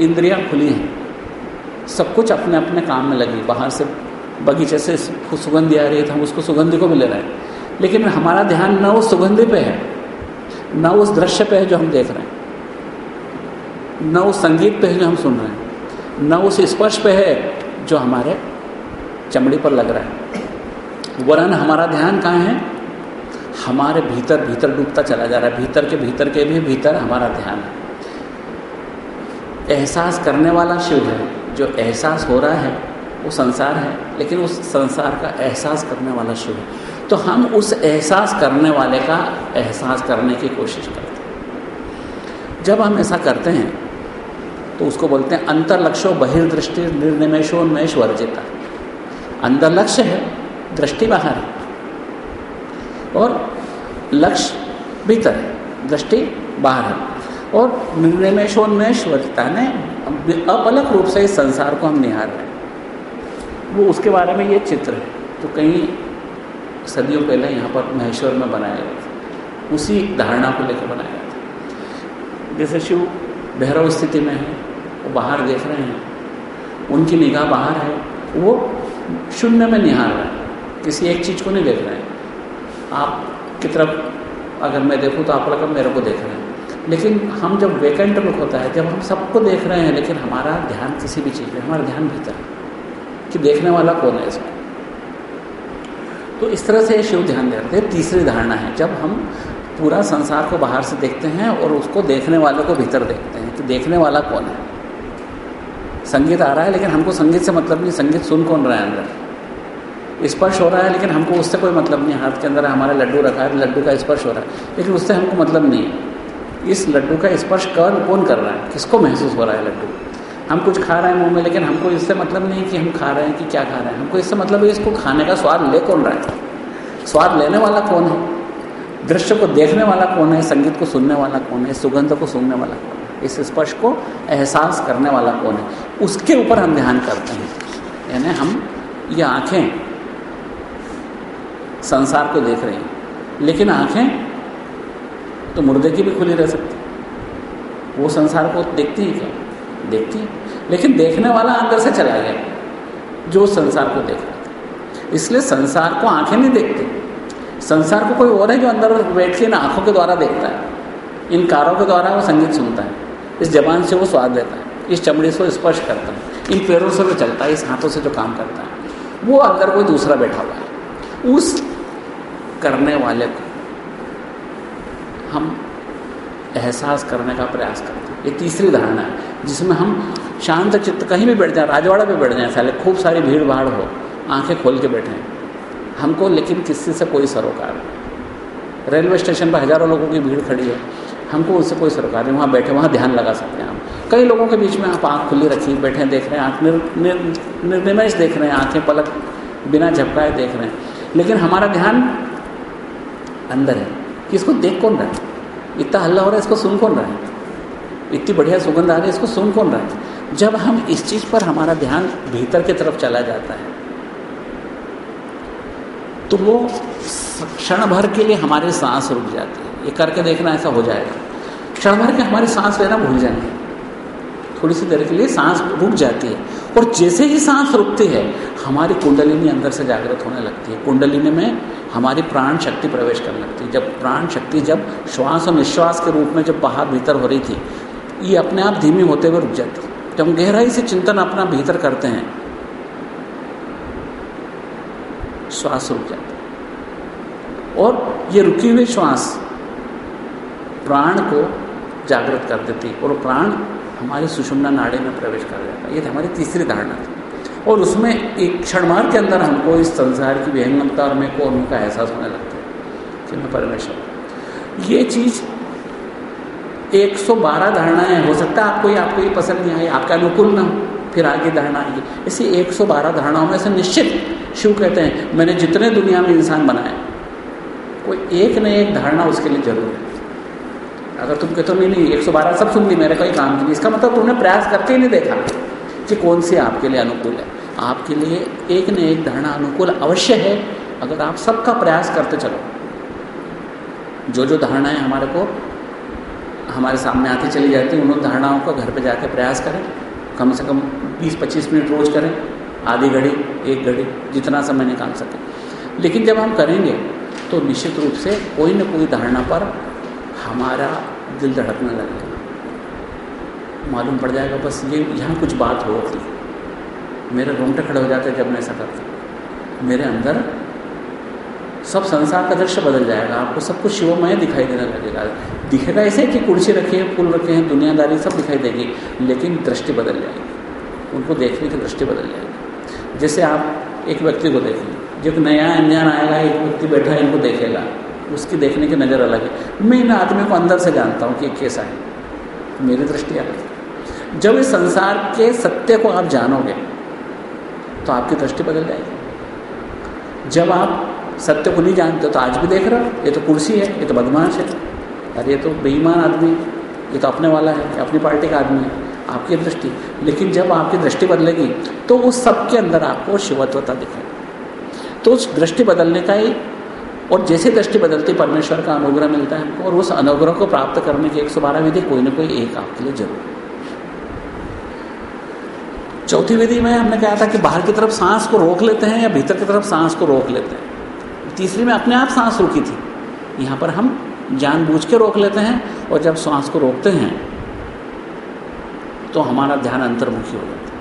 इंद्रियाँ खुली हैं। सब कुछ अपने अपने काम में लगी। बाहर से बगीचे से सुगंधी आ रही है तो हम उसको सुगंधी को भी ले रहे हैं। लेकिन हमारा ध्यान न उस सुगंधी पे है, न उस दृश्य पे है जो हम देख रहे हैं। न उस संगीत पे है जो हम सुन रहे हैं। न उस स्पर्श पे है जो हमारे चमड़ी पर लग रहा है। वरन हमारा ध्यान कहाँ है? हमारे भीतर भीतर डूबता चला जा रहा है। भीतर के भीतर के भी भीतर हमारा ध्यान है। एहसास करने वाला शिव है। जो एहसास हो रहा है, वो संसार है। लेकिन उस संसार का एहसास करने वाला शिव है। तो हम उस एहसास करने वाले का एहसास करने की कोशिश करते हैं। जब हम ऐसा करते हैं तो उसको बोलते हैं अंतर्लक्ष्यो बहिर्दृष्टि निर्निमेशोन्मेष वर्जिता। अंदर लक्ष्य है, दृष्टि बाहर है। और लक्ष्य भीतर है, दृष्टि बाहर है। और निर्निमेशोन्मेष वर्जिता ने अपलक रूप से इस संसार को हम निहार रहे हैं। वो उसके बारे में ये चित्र है तो कई सदियों पहले यहाँ पर महेश्वर में बनाया गया था। उसी धारणा को लेकर बनाया गया था। जैसे शिव भैरव स्थिति में है, वो बाहर देख रहे हैं। उनकी निगाह बाहर है, वो शून्य में निहार रहे हैं। किसी एक चीज़ को नहीं देख रहे हैं। आप की तरफ़ अगर मैं देखूँ तो आप लगा मेरे को देख रहे हैं। लेकिन हम जब वेकेंट लुक होता है, जब हम सबको देख रहे हैं, लेकिन हमारा ध्यान किसी भी चीज़ में हमारा ध्यान भीतर है कि देखने वाला कौन है इसमें। तो इस तरह से शिव ध्यान देते हैं। तीसरी धारणा है, जब हम पूरा संसार को बाहर से देखते हैं और उसको देखने वाले को भीतर देखते हैं। कि देखने वाला कौन है? संगीत आ रहा है, लेकिन हमको संगीत से मतलब नहीं। संगीत सुन कौन रहा है अंदर? स्पर्श हो रहा है, लेकिन हमको उससे कोई मतलब नहीं। हाथ के अंदर हमारा लड्डू रखा है, लड्डू का स्पर्श हो रहा है। लेकिन उससे हमको मतलब नहीं है। इस लड्डू का स्पर्श कौन कौन कर रहा है? किसको महसूस हो रहा है लड्डू? हम कुछ खा रहे हैं मुँह में, लेकिन हमको इससे मतलब नहीं कि हम खा रहे हैं कि क्या खा रहे हैं। हमको इससे मतलब है इसको खाने का स्वाद ले कौन रहा है? स्वाद लेने वाला कौन है? दृश्य को देखने वाला कौन है, संगीत को सुनने वाला कौन है, सुगंध को सुनने वाला कौन है, इस स्पर्श को एहसास करने वाला कौन है, उसके ऊपर हम ध्यान करते हैं। यानी हम ये आँखें संसार को देख रही हैं, लेकिन आँखें तो मुर्दे की भी खुली रह सकती वो संसार को देखती है क्या? देखती है। लेकिन देखने वाला अंदर से चला गया, जो संसार को देख रहा था। इसलिए संसार को आँखें नहीं देखती। संसार को कोई और है जो अंदर बैठ के ना आँखों के द्वारा देखता है? इन कारों के द्वारा वो संगीत सुनता है। इस जबान से वो स्वाद लेता है। इस चमड़ी से स्पर्श करता है। इन पैरों से वो चलता है। इस हाथों से जो काम करता है। वो अंदर कोई दूसरा बैठा हुआ है। उस करने वाले को हम एहसास करने का प्रयास करते हैं। ये तीसरी धारणा है, जिसमें हम शांत चित्त कहीं भी बैठ जाए, राजवाड़ा भी बैठ जाए, साले खूब सारी भीड़ भाड़ हो, आँखें खोल के बैठे। हमको लेकिन किसी से कोई सरोकार? नहीं रेलवे स्टेशन पर हज़ारों लोगों की भीड़ खड़ी है। हमको उससे कोई सरोकार नहीं वहाँ बैठे वहाँ ध्यान लगा सकते हैं हम। कई लोगों के बीच में आप आँख खुली रखी बैठे देख रहे हैं आँख निर, निर, निर्निमेश देख रहे हैं आँखें पलक बिना झपकाए देख रहे हैं। लेकिन हमारा ध्यान अंदर है। कि इसको देख कौन रहा है? इतना हल्ला हो रहा है इसको सुन कौन रहा है? इतनी बढ़िया सुगंध आ रही है इसको सुन कौन रहा है? जब हम इस चीज़ पर हमारा ध्यान भीतर की तरफ़ चला जाता है तो वो क्षण भर के लिए हमारी सांस रुक जाती है। ये करके देखना ऐसा हो जाएगा। क्षण भर के हमारी सांस लेना भूल जाएँगे। थोड़ी सी देर के लिए सांस रुक जाती है। और जैसे ही सांस रुकती है, हमारी कुंडलिनी अंदर से जागृत होने लगती है। कुंडलिनी में हमारी प्राण शक्ति प्रवेश करने लगती है। जब प्राण शक्ति, जब श्वास और निश्वास के रूप में जब बाहर भीतर हो रही थी, ये अपने आप धीमी होते हुए रुक जाती जब हम गहराई से चिंतन अपना भीतर करते हैं श्वास रुक जाता है। और ये रुकी हुई श्वास प्राण को जागृत कर देती और प्राण हमारे सुषुम्ना नाड़े में प्रवेश कर जाता है। ये हमारी तीसरी धारणा थी। और उसमें एक क्षण मार के अंदर हमको इस संसार की विहंगमता और मैं को उनका एहसास होने लगता है कि मैं परमेश्वर ये चीज़ 112 धारणाएँ हो सकता है। आपको ये आपको ये पसंद नहीं आई आपका अनुकूल ना हो। फिर आगे धारणा आएगी। ऐसी 112 धारणाओं में से निश्चित शिव कहते हैं, मैंने जितने दुनिया में इंसान बनाए, कोई एक न एक धारणा उसके लिए ज़रूर है। अगर तुम कहते हो, नहीं नहीं, एक सौ बारह सब सुन ली, मेरे कोई काम नहीं। इसका मतलब तुमने प्रयास करके ही नहीं देखा कि कौन सी आपके लिए अनुकूल है। आपके लिए एक न एक धारणा अनुकूल अवश्य है, अगर आप सबका प्रयास करते चलो। जो जो धारणाएँ हमारे को, हमारे सामने आती चली जाती हैं, उन धारणाओं का घर पे जाकर प्रयास करें। कम से कम 20-25 मिनट रोज करें। आधी घड़ी, एक घड़ी, जितना समय निकाल सके। लेकिन जब हम करेंगे तो निश्चित रूप से कोई न कोई धारणा पर हमारा दिल धड़कने लगेगा। मालूम पड़ जाएगा, बस ये यहाँ कुछ बात हो थी मेरे रोंगटे खड़े हो जाते जब मैं ऐसा करता मेरे अंदर सब संसार का दृश्य बदल जाएगा, आपको सब कुछ शिवमय दिखाई देने लगेगा। दिखेगा ऐसे कि कुर्सी रखी है, फूल रखे हैं, दुनियादारी सब दिखाई देगी, लेकिन दृष्टि बदल जाएगी। उनको देखने की दृष्टि बदल जाएगी। जैसे आप एक व्यक्ति को देखेंगे जब नया अनजान आएगा, एक व्यक्ति बैठा है इनको देखेगा, उसकी देखने की नज़र अलग है। मैं इन आदमी को अंदर से जानता हूँ कि कैसा है मेरी दृष्टि अलग जब इस संसार के सत्य को आप जानोगे तो आपकी दृष्टि बदल जाएगी। जब आप सत्य को नहीं जानते तो आज भी देख रहे हो, ये तो कुर्सी है, ये तो बदमाश है। अरे, ये तो बेईमान आदमी है, ये तो अपने वाला है अपनी पार्टी का आदमी है। आपकी दृष्टि। लेकिन जब आपकी दृष्टि बदलेगी तो उस सब के अंदर आपको शिवत्वता दिखेगी। तो उस दृष्टि बदलने का ही और जैसे दृष्टि बदलती, परमेश्वर का अनुग्रह मिलता है हमको, और उस अनुग्रह को प्राप्त करने की एक सौ बारह विधि, कोई ना कोई एक आपके लिए ज़रूर चौथी विधि में हमने कहा था कि बाहर की तरफ़ सांस को रोक लेते हैं या भीतर की तरफ़ सांस को रोक लेते हैं। तीसरी में अपने आप सांस रुकी थी। यहाँ पर हम जानबूझ के रोक लेते हैं और जब सांस को रोकते हैं तो हमारा ध्यान अंतर्मुखी हो जाता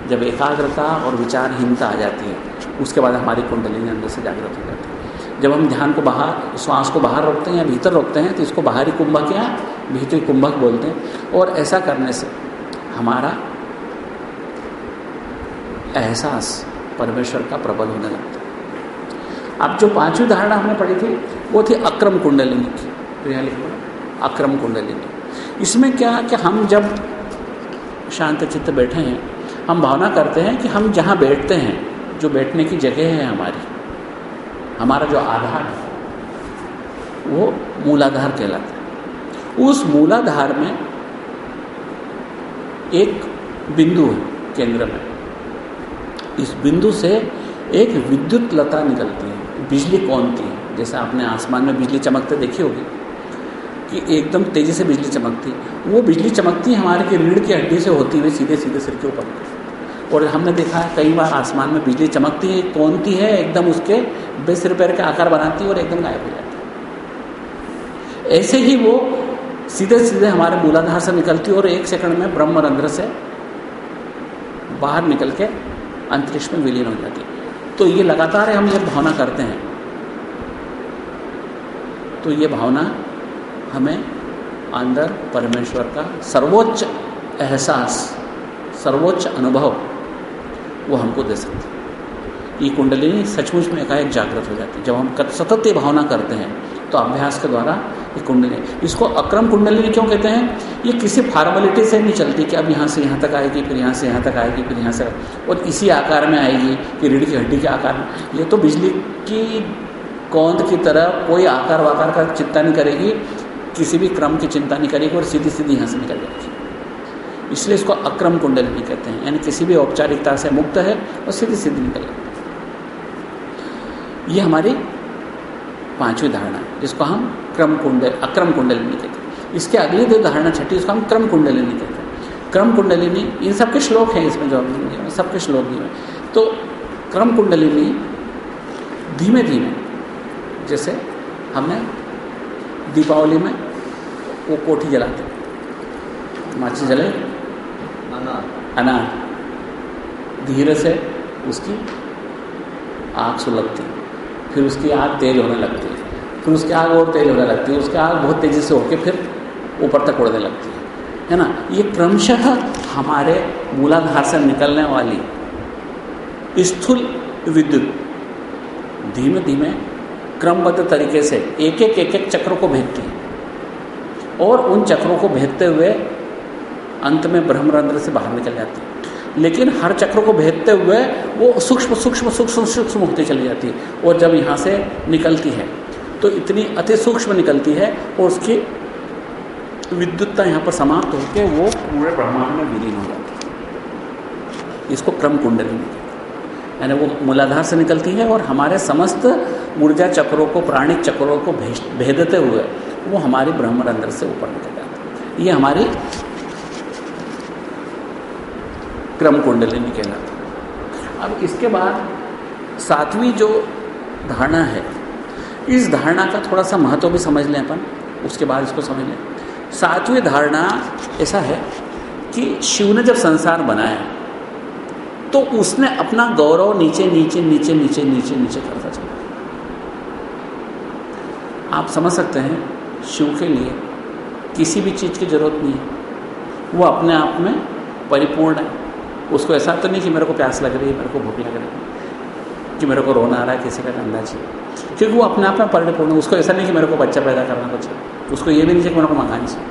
है। जब एकाग्रता और विचारहीनता आ जाती है, उसके बाद हमारी कुंडलिनी अंदर से जागृत हो जाती है। जब हम ध्यान को बाहर, श्वास को बाहर रोकते हैं या भीतर रोकते हैं तो इसको बाहरी कुंभक या भीतरी कुंभक बोलते हैं। और ऐसा करने से हमारा एहसास परमेश्वर का प्रबल होने लगता है। अब जो पांचवी धारणा हमने पढ़ी थी, वो थी अक्रम कुंडलिनी की। तो लिख, अक्रम कुंडलिनी। इसमें क्या कि हम जब शांत चित्त बैठे हैं, हम भावना करते हैं कि हम जहाँ बैठते हैं, जो बैठने की जगह है हमारी, हमारा जो आधार है, वो मूलाधार कहलाता है। उस मूलाधार में एक बिंदु है केंद्र में। इस बिंदु से एक विद्युत लता निकलती है, बिजली कौन थी जैसे आपने आसमान में बिजली चमकते देखी होगी। कि एकदम तेज़ी से बिजली चमकती। वो बिजली चमकती हमारे की रीढ़ की हड्डी से होती हुई सीधे सीधे सिर के ऊपर। और हमने देखा है, कई बार आसमान में बिजली चमकती है, कौनती है, एकदम उसके बेसिर पैर के आकार बनाती है और एकदम गायब हो जाती है। ऐसे ही वो सीधे सीधे हमारे मूलाधार से निकलती है और एक सेकंड में ब्रह्मरंध्र से बाहर निकल के अंतरिक्ष में विलीन हो जाती तो ये लगातार हम ये भावना करते हैं। तो ये भावना हमें अंदर परमेश्वर का सर्वोच्च एहसास, सर्वोच्च अनुभव वो हमको दे सकती ये कुंडलिनी सचमुच में एकाएक जागृत हो जाती है। जब हम सतत ये भावना करते हैं तो अभ्यास के द्वारा ये कुंडली इसको अक्रम कुंडलिनी क्यों कहते हैं? ये किसी फॉर्मेलिटी से नहीं चलती कि अब यहाँ से यहाँ तक आएगी, फिर यहाँ से यहाँ तक आएगी, फिर यहाँ से और इसी आकार में आएगी कि रीढ़ की हड्डी के आकार में। ये तो बिजली की कौंद की तरह कोई आकार वाकार का चिंता नहीं करेगी। किसी भी क्रम की चिंता नहीं करेगी और सीधी सीधी यहाँ से निकल जाएगी। इसलिए इसको अक्रम कुंडलिनी कहते हैं, यानी किसी भी औपचारिकता से मुक्त है और सीधी सीधी निकल जाती ये हमारी पांचवी धारणा है, जिसको हम क्रम कुंडल, अक्रम कुंडलिनी कहते हैं। इसके अगली जो धारणा छठी उसको हम क्रम कुंडलिनी कहते हैं। क्रम कुंडलिनी इन सबके श्लोक हैं इसमें जो सबके श्लोक भी हैं। तो क्रम कुंडलिनी धीमे धीमे जैसे हमने दीपावली में वो कोठी जलाते माची जले। अनार। धीरे से उसकी आग सुलगती फिर उसकी आग तेज होने लगती है। फिर उसकी आग और तेज होने लगती है। उसकी आग बहुत तेज़ी से होकर फिर ऊपर तक उड़ने लगती है। है ना? ये क्रमशः हमारे मूलाधार से निकलने वाली स्थूल विद्युत धीमे धीमे क्रमबद्ध तरीके से एक एक एक एक चक्रों को भेजती है। और उन चक्रों को भेजते हुए अंत में ब्रह्मरंध्र से बाहर निकल जाती है। लेकिन हर चक्र को भेदते हुए वो सूक्ष्म सूक्ष्म सूक्ष्म सूक्ष्म होती चली जाती है और जब यहाँ से निकलती है तो इतनी अति सूक्ष्म निकलती है और उसकी विद्युतता यहाँ पर समाप्त होकर वो पूरे ब्रह्मांड में विलीन हो जाती है। इसको क्रम कुंडली यानी वो मूलाधार से निकलती है और हमारे समस्त ऊर्जा चक्रों को, प्राणिक चक्रों को भेदते हुए वो हमारे ब्रह्मरंध्र से ऊपर निकल जाता ये हमारी क्रम कुंडलिनी कहलाता अब इसके बाद सातवीं जो धारणा है, इस धारणा का थोड़ा सा महत्व भी समझ लें अपन, उसके बाद इसको समझ लें। सातवीं धारणा ऐसा है कि शिव ने जब संसार बनाया तो उसने अपना गौरव नीचे नीचे नीचे नीचे नीचे नीचे करता चला। आप समझ सकते हैं शिव के लिए। किसी भी चीज़ की ज़रूरत नहीं है। वो अपने आप में परिपूर्ण है। उसको ऐसा तो नहीं कि मेरे को प्यास लग रही है, मेरे को भूख लग रही है, कि मेरे को रोना आ रहा है, किसी का कंधा चाहिए क्योंकि वो अपने आप में परिपूर्ण है। उसको ऐसा नहीं कि मेरे को बच्चा पैदा करना कुछ उसको ये भी नहीं चाहिए कि मेरे को मकान चाहिए।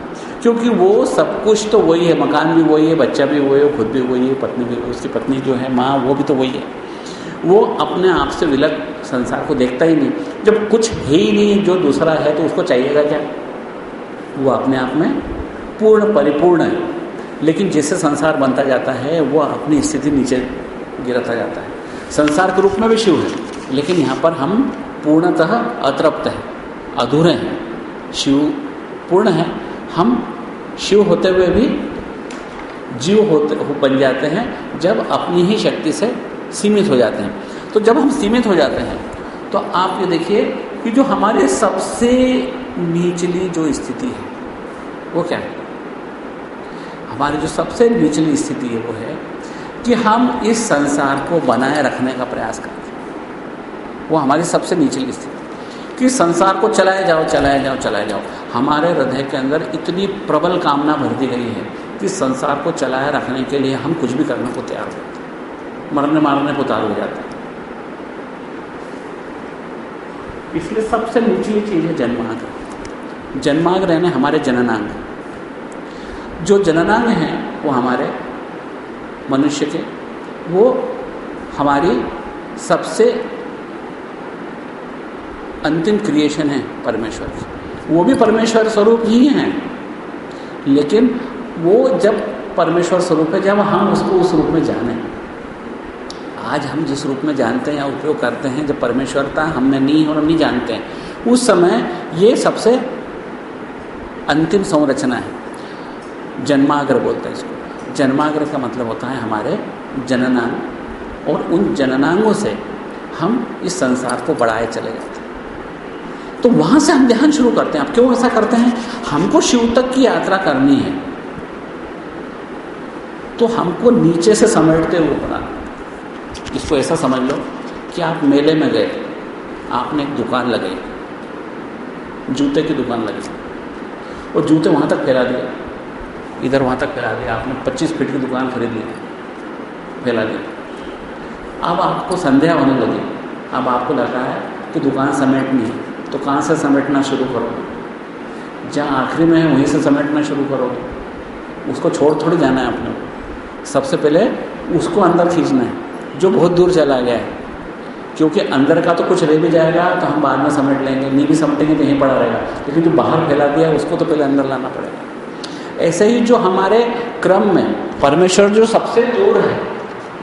क्योंकि वो सब कुछ तो वही है। मकान भी वही है, बच्चा भी वही है, खुद भी वही है, पत्नी भी, उसकी पत्नी जो है, माँ, वो भी तो वही है। वो अपने आप से विलग संसार को देखता ही नहीं। जब कुछ है ही नहीं, जो दूसरा है तो उसको चाहिएगा क्या? वो अपने आप में पूर्ण परिपूर्ण है। लेकिन जैसे संसार बनता जाता है, वो अपनी स्थिति नीचे गिरता जाता है। संसार के रूप में भी शिव है, लेकिन यहाँ पर हम पूर्णतः अतृप्त हैं, अधूरे हैं। शिव पूर्ण है। हम शिव होते हुए भी जीव होते हो बन जाते हैं जब अपनी ही शक्ति से सीमित हो जाते हैं। तो जब हम सीमित हो जाते हैं तो आप ये देखिए कि जो हमारे सबसे निचली जो स्थिति है, वो क्या है? हमारी जो सबसे निचली स्थिति है वो है कि हम इस संसार को बनाए रखने का प्रयास करते हैं। वो हमारी सबसे निचली स्थिति कि संसार को चलाए जाओ चलाए जाओ चलाए जाओ। हमारे हृदय के अंदर इतनी प्रबल कामना भर दी गई है कि संसार को चलाए रखने के लिए हम कुछ भी करने को तैयार हो। मरने मारने को तैयार हो जाते हैं। इसलिए सबसे निचली चीज़ है जन्मांग। जन्मांग रहने हमारे जननांग जो जननांग हैं, वो हमारे मनुष्य के। वो हमारी सबसे अंतिम क्रिएशन है परमेश्वर की। वो भी परमेश्वर स्वरूप ही हैं। लेकिन वो जब परमेश्वर स्वरूप है, जब हम उसको उस रूप में जाने। आज हम जिस रूप में जानते हैं या उपयोग करते हैं, जब परमेश्वरता हमने नहीं और हम नहीं जानते हैं। उस समय ये सबसे अंतिम संरचना है। जन्माग्र बोलते हैं इसको। जन्माग्र का मतलब होता है हमारे जननांग। और उन जननांगों से हम इस संसार को बढ़ाए चले जाते हैं। तो वहाँ से हम ध्यान शुरू करते हैं। आप क्यों ऐसा करते हैं? हमको शिव तक की यात्रा करनी है। तो हमको नीचे से समेटते हुए पड़ा इसको ऐसा समझ लो कि आप मेले में गए, आपने एक दुकान लगाई, जूते की दुकान लगी और जूते वहाँ तक फैला दिए, इधर वहाँ तक फैला दिया आपने 25 फीट की दुकान खरीद ली, फैला दी। अब आपको संध्या होने लगी, अब आपको लगा है कि दुकान समेटनी है तो कहाँ से समेटना शुरू करोगे जहाँ आखिरी में है, वहीं से समेटना शुरू करोगे उसको छोड़ थोड़ी जाना है अपने सबसे पहले उसको अंदर खींचना है। जो बहुत दूर चला गया है। क्योंकि अंदर का तो कुछ रह भी जाएगा तो हम बाद में समेट लेंगे। नहीं भी समेटेंगे तो यहीं पड़ा रहेगा। लेकिन जो बाहर फैला दिया, उसको तो पहले अंदर लाना पड़ेगा। ऐसे ही जो हमारे क्रम में परमेश्वर जो सबसे दूर है,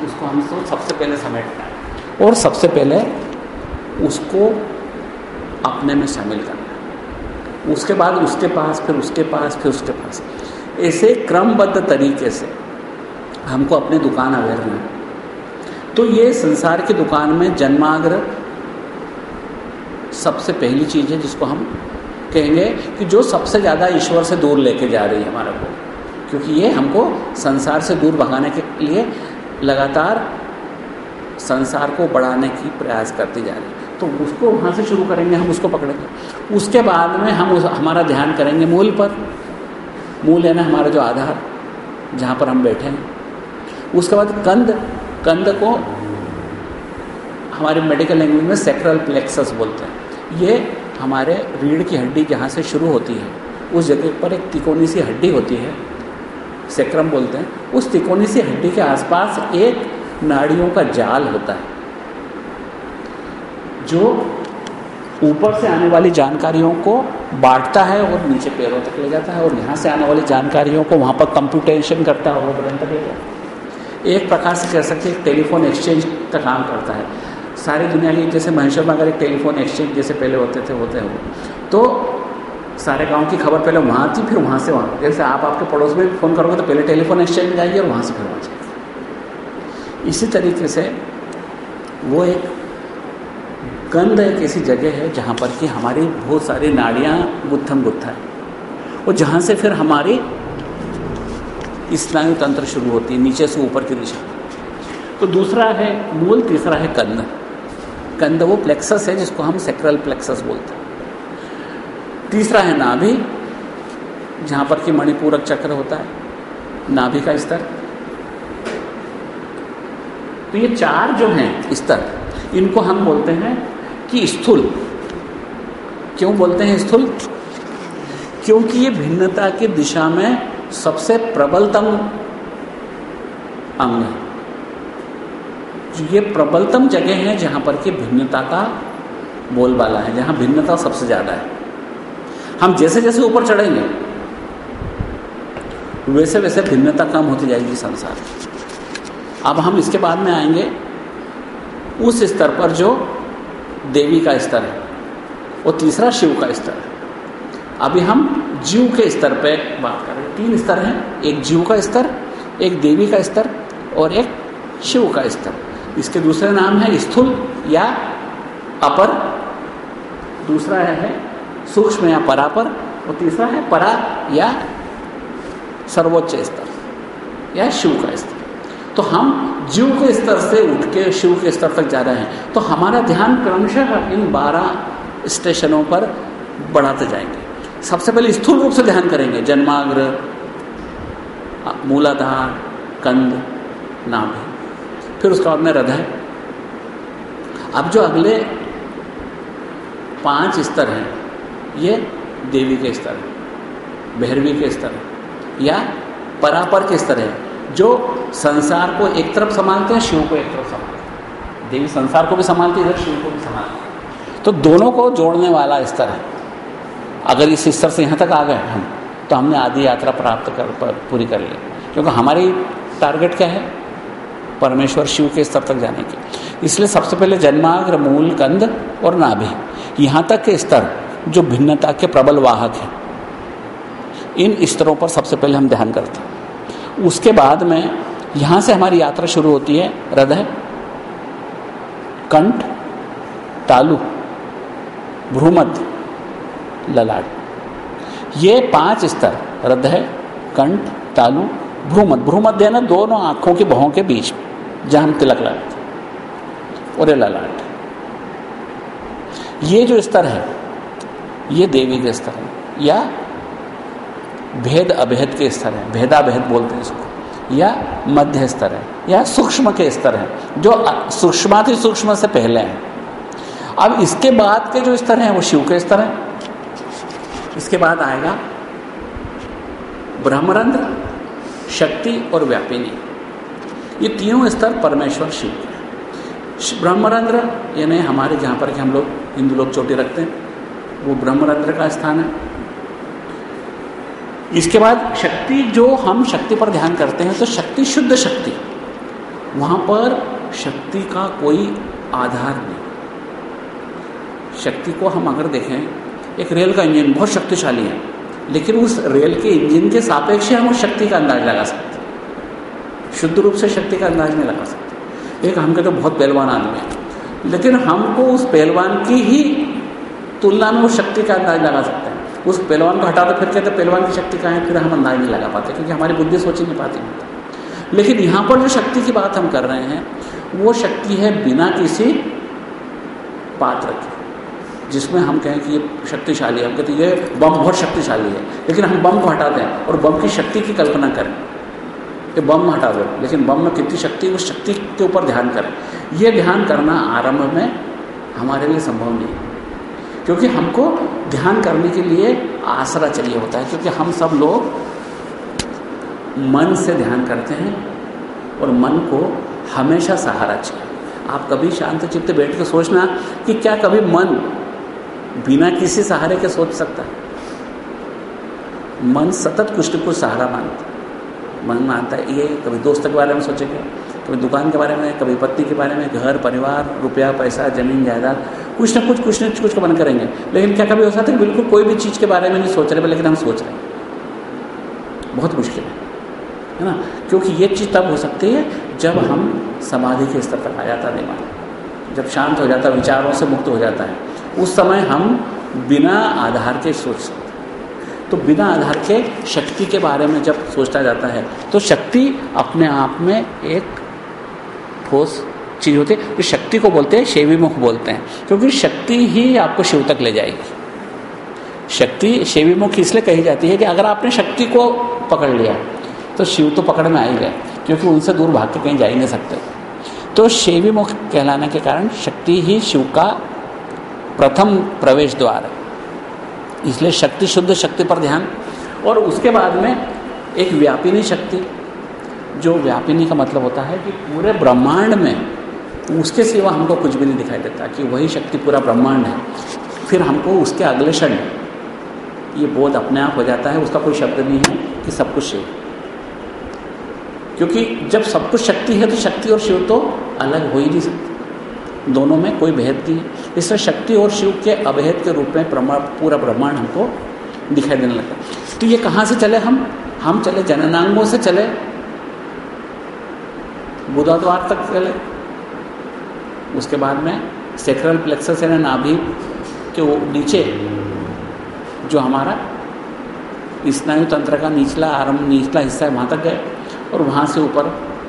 उसको हमको सबसे पहले समेटना है और सबसे पहले उसको अपने में शामिल करना। उसके बाद उसके पास, फिर उसके पास, फिर उसके पास। ऐसे क्रमबद्ध तरीके से हमको अपनी दुकान अवेरना है। तो ये संसार की दुकान में जन्माग्र सबसे पहली चीज़ है जिसको हम कहेंगे कि जो सबसे ज़्यादा ईश्वर से दूर लेके जा रही है हमारे को। क्योंकि ये हमको संसार से दूर भगाने के लिए लगातार संसार को बढ़ाने की प्रयास करती जा रही है। तो उसको वहाँ से शुरू करेंगे, हम उसको पकड़ेंगे। उसके बाद में हम उस, हमारा ध्यान करेंगे मूल पर। मूल है ना हमारा जो आधार, जहाँ पर हम बैठे हैं। उसके बाद कंद कंद को हमारे मेडिकल लैंग्वेज में सेक्रल प्लेक्सस बोलते हैं। ये हमारे रीढ़ की हड्डी जहाँ से शुरू होती है, उस जगह पर एक तिकोनी सी हड्डी होती है सेक्रम बोलते हैं। उस तिकोनी सी हड्डी के आसपास एक नाड़ियों का जाल होता है, जो ऊपर से आने वाली जानकारियों को बांटता है और नीचे पैरों तक ले जाता है और यहाँ से आने वाली जानकारियों को वहाँ पर कंप्यूटेशन करता है और जाता है। एक प्रकार से कह सकते हैं टेलीफोन एक्सचेंज का काम करता है। सारी दुनिया की, जैसे महेश्वर में अगर एक टेलीफोन एक्सचेंज जैसे पहले होते थे, होते हैं तो सारे गाँव की खबर पहले वहाँ थी, फिर वहाँ से वहाँ। जैसे आप आपके पड़ोस में फ़ोन करोगे तो पहले टेलीफोन एक्सचेंज में जाइए और वहाँ से फिर वहाँ जाइए। इसी तरीके से वो एक कंद एक ऐसी जगह है जहाँ पर कि हमारी बहुत सारी नाड़ियाँ गुत्थम गुत्था है। और जहाँ से फिर हमारी स्नायु तंत्र शुरू होती है, नीचे से ऊपर की दिशा। तो दूसरा है मूल, तीसरा है कंद कंद वो प्लेक्सस है जिसको हम सेक्रल प्लेक्सस बोलते हैं। तीसरा है नाभि, जहाँ पर कि मणिपूरक चक्र होता है, नाभि का स्तर। तो ये चार जो हैं, स्तर, इनको हम बोलते हैं कि स्थूल। क्यों बोलते हैं स्थूल? क्योंकि ये भिन्नता की दिशा में सबसे प्रबलतम अंग है। ये प्रबलतम जगह है जहाँ पर कि भिन्नता का बोलबाला है, जहाँ भिन्नता सबसे ज़्यादा है। हम जैसे जैसे ऊपर चढ़ेंगे वैसे वैसे भिन्नता कम होती जाएगी संसार अब हम इसके बाद में आएँगे, उस स्तर पर जो देवी का स्तर है, वो तीसरा शिव का स्तर है। अभी हम जीव के स्तर पे बात कर रहे हैं। तीन स्तर हैं, एक जीव का स्तर, एक देवी का स्तर और एक शिव का स्तर। इसके दूसरे नाम है स्थूल या अपर। दूसरा है सूक्ष्म या परापर और तीसरा है परा या सर्वोच्च स्तर या शिव का स्तर। तो हम जीव के स्तर से उठ के शिव के स्तर तक जा रहे हैं। तो हमारा ध्यान क्रमशः इन बारह स्टेशनों पर बढ़ाते जाएँगे। सबसे पहले स्थूल रूप से ध्यान करेंगे। जन्माग्र, मूलाधार, कंद, नाभि। फिर उसके बाद में हृदय अब जो अगले पाँच स्तर हैं, ये देवी के स्तर है, भैरवी के स्तर है, या परापर के स्तर है, जो संसार को एक तरफ़ संभालते हैं, शिव को एक तरफ़ संभालते हैं। देवी संसार को भी संभालती है शिव को भी संभालती है। तो दोनों को जोड़ने वाला स्तर है। अगर इस स्तर से यहाँ तक आ गए हम तो हमने आधी यात्रा प्राप्त कर, पूरी कर ली। क्योंकि हमारी टारगेट क्या है? परमेश्वर शिव के स्तर तक जाने की। इसलिए सबसे पहले जन्माग्र मूल कंद और नाभि। यहाँ तक के स्तर जो भिन्नता के प्रबल वाहक हैं, इन स्तरों पर सबसे पहले हम ध्यान करते हैं। उसके बाद में यहाँ से हमारी यात्रा शुरू होती है, हृदय, कंठ, तालु, भ्रूमध्य। ललाट। ये पाँच स्तर हृदय कंठ, तालु भ्रूमध भ्रूमध्य ना, दोनों आँखों के बहों के बीच, जहाँ हम तिलक लगाते और ये ललाट। ये जो स्तर है, ये देवी के स्तर है, या भेद अभेद के स्तर है भेदा भेद बोलते हैं इसको, या मध्य स्तर है, या सूक्ष्म के स्तर है, जो सूक्ष्माति सूक्ष्म से पहले हैं। अब इसके बाद के जो स्तर हैं, वो शिव के स्तर हैं इसके बाद आएगा ब्रह्मरंध्र, शक्ति और व्यापिनी। ये तीनों स्तर परमेश्वर शिव के ब्रह्मरंध्र, यानी हमारे जहाँ पर कि हम लोग हिंदू लोग चोटी रखते हैं, वो ब्रह्मरंध्र का स्थान है। इसके बाद शक्ति, जो हम शक्ति पर ध्यान करते हैं तो शक्ति शुद्ध शक्ति। वहाँ पर शक्ति का कोई आधार नहीं। शक्ति को हम अगर देखें एक रेल का इंजन बहुत शक्तिशाली है, लेकिन उस रेल के इंजन के सापेक्ष हम उस शक्ति का अंदाज लगा सकते शुद्ध रूप से शक्ति का अंदाज नहीं लगा सकते। एक हम कहते तो बहुत पहलवान आदमी है, लेकिन हमको उस पहलवान की ही तुलना में उस शक्ति का अंदाज लगा सकते हैं। उस पहलवान को हटा दो, फिर कहते पहलवान की शक्ति कहाँ है? फिर हम अंदाज नहीं लगा पाते, क्योंकि हमारी बुद्धि सोच ही नहीं पाती। लेकिन यहाँ पर जो शक्ति की बात हम कर रहे हैं, वो शक्ति है बिना किसी पात्र के। जिसमें हम कहें कि ये शक्तिशाली है। हम कहते हैं, ये बम बहुत शक्तिशाली है। लेकिन हम बम को हटा दें और बम की शक्ति की कल्पना करें। कि बम हटा दो, लेकिन बम में कितनी शक्ति उस शक्ति के ऊपर ध्यान करें। ये ध्यान करना आरंभ में हमारे लिए संभव नहीं है। क्योंकि हमको ध्यान करने के लिए आसरा चाहिए होता है, क्योंकि हम सब लोग मन से ध्यान करते हैं और मन को हमेशा सहारा चाहिए। आप कभी शांत चित्त बैठ के सोचना कि क्या कभी मन बिना किसी सहारे के सोच सकता है। मन सतत कुछ न कुछ सहारा मानता मन मानता है, ये कभी दोस्त के बारे में सोचेंगे, कभी दुकान के बारे में, कभी पत्नी के बारे में, घर, परिवार, रुपया, पैसा, ज़मीन, जायदाद, कुछ ना कुछ कुछ न कुछ मन करेंगे। लेकिन क्या कभी हो सकता है बिल्कुल कोई भी चीज़ के बारे में नहीं सोच रहे, लेकिन हम सोच रहे हैं। बहुत मुश्किल है है ना? क्योंकि ये चीज़ तब हो सकती है जब हम समाधि के स्तर तक आ जाता दिमाग जब शांत हो जाता विचारों से मुक्त हो जाता है। उस समय हम बिना आधार के सोच सकते तो बिना आधार के शक्ति के बारे में जब सोचता जाता है तो शक्ति अपने आप में एक ठोस चीज़ होती है। तो शक्ति को बोलते हैं, शैवी मुख बोलते हैं, क्योंकि शक्ति ही आपको शिव तक ले जाएगी। शक्ति शिविमुख इसलिए कही जाती है कि अगर आपने शक्ति को पकड़ लिया तो शिव तो पकड़ में आ ही गए, क्योंकि उनसे दूर भाग के कहीं जा ही नहीं सकते। तो शैवी मुख कहलाने के कारण शक्ति ही शिव का प्रथम प्रवेश द्वार है। इसलिए शक्ति शुद्ध, शक्ति पर ध्यान। और उसके बाद में एक व्यापिनी शक्ति, जो व्यापिनी का मतलब होता है कि पूरे ब्रह्मांड में उसके सिवा हमको कुछ भी नहीं दिखाई देता कि वही शक्ति पूरा ब्रह्मांड है। फिर हमको उसके अगले क्षण, ये बोध अपने आप हो जाता है, उसका कोई शब्द नहीं है कि सब कुछ शिव। क्योंकि जब सब कुछ शक्ति है तो शक्ति और शिव तो अलग हो ही नहीं सकते। दोनों में कोई भेद नहीं है। इसलिए शक्ति और शिव के अभेद के रूप में प्रमा, पूरा ब्रह्मांड हमको दिखाई देने लगा तो ये कहाँ से चले हम? हम चले जननांगों से चले। बुधाद्वार तक चले। उसके बाद में सेक्रल प्लेक्सस यानी नाभि के नीचे जो हमारा स्नायु तंत्र का निचला आरंभ, निचला हिस्सा है, वहाँ तक गए और वहाँ से ऊपर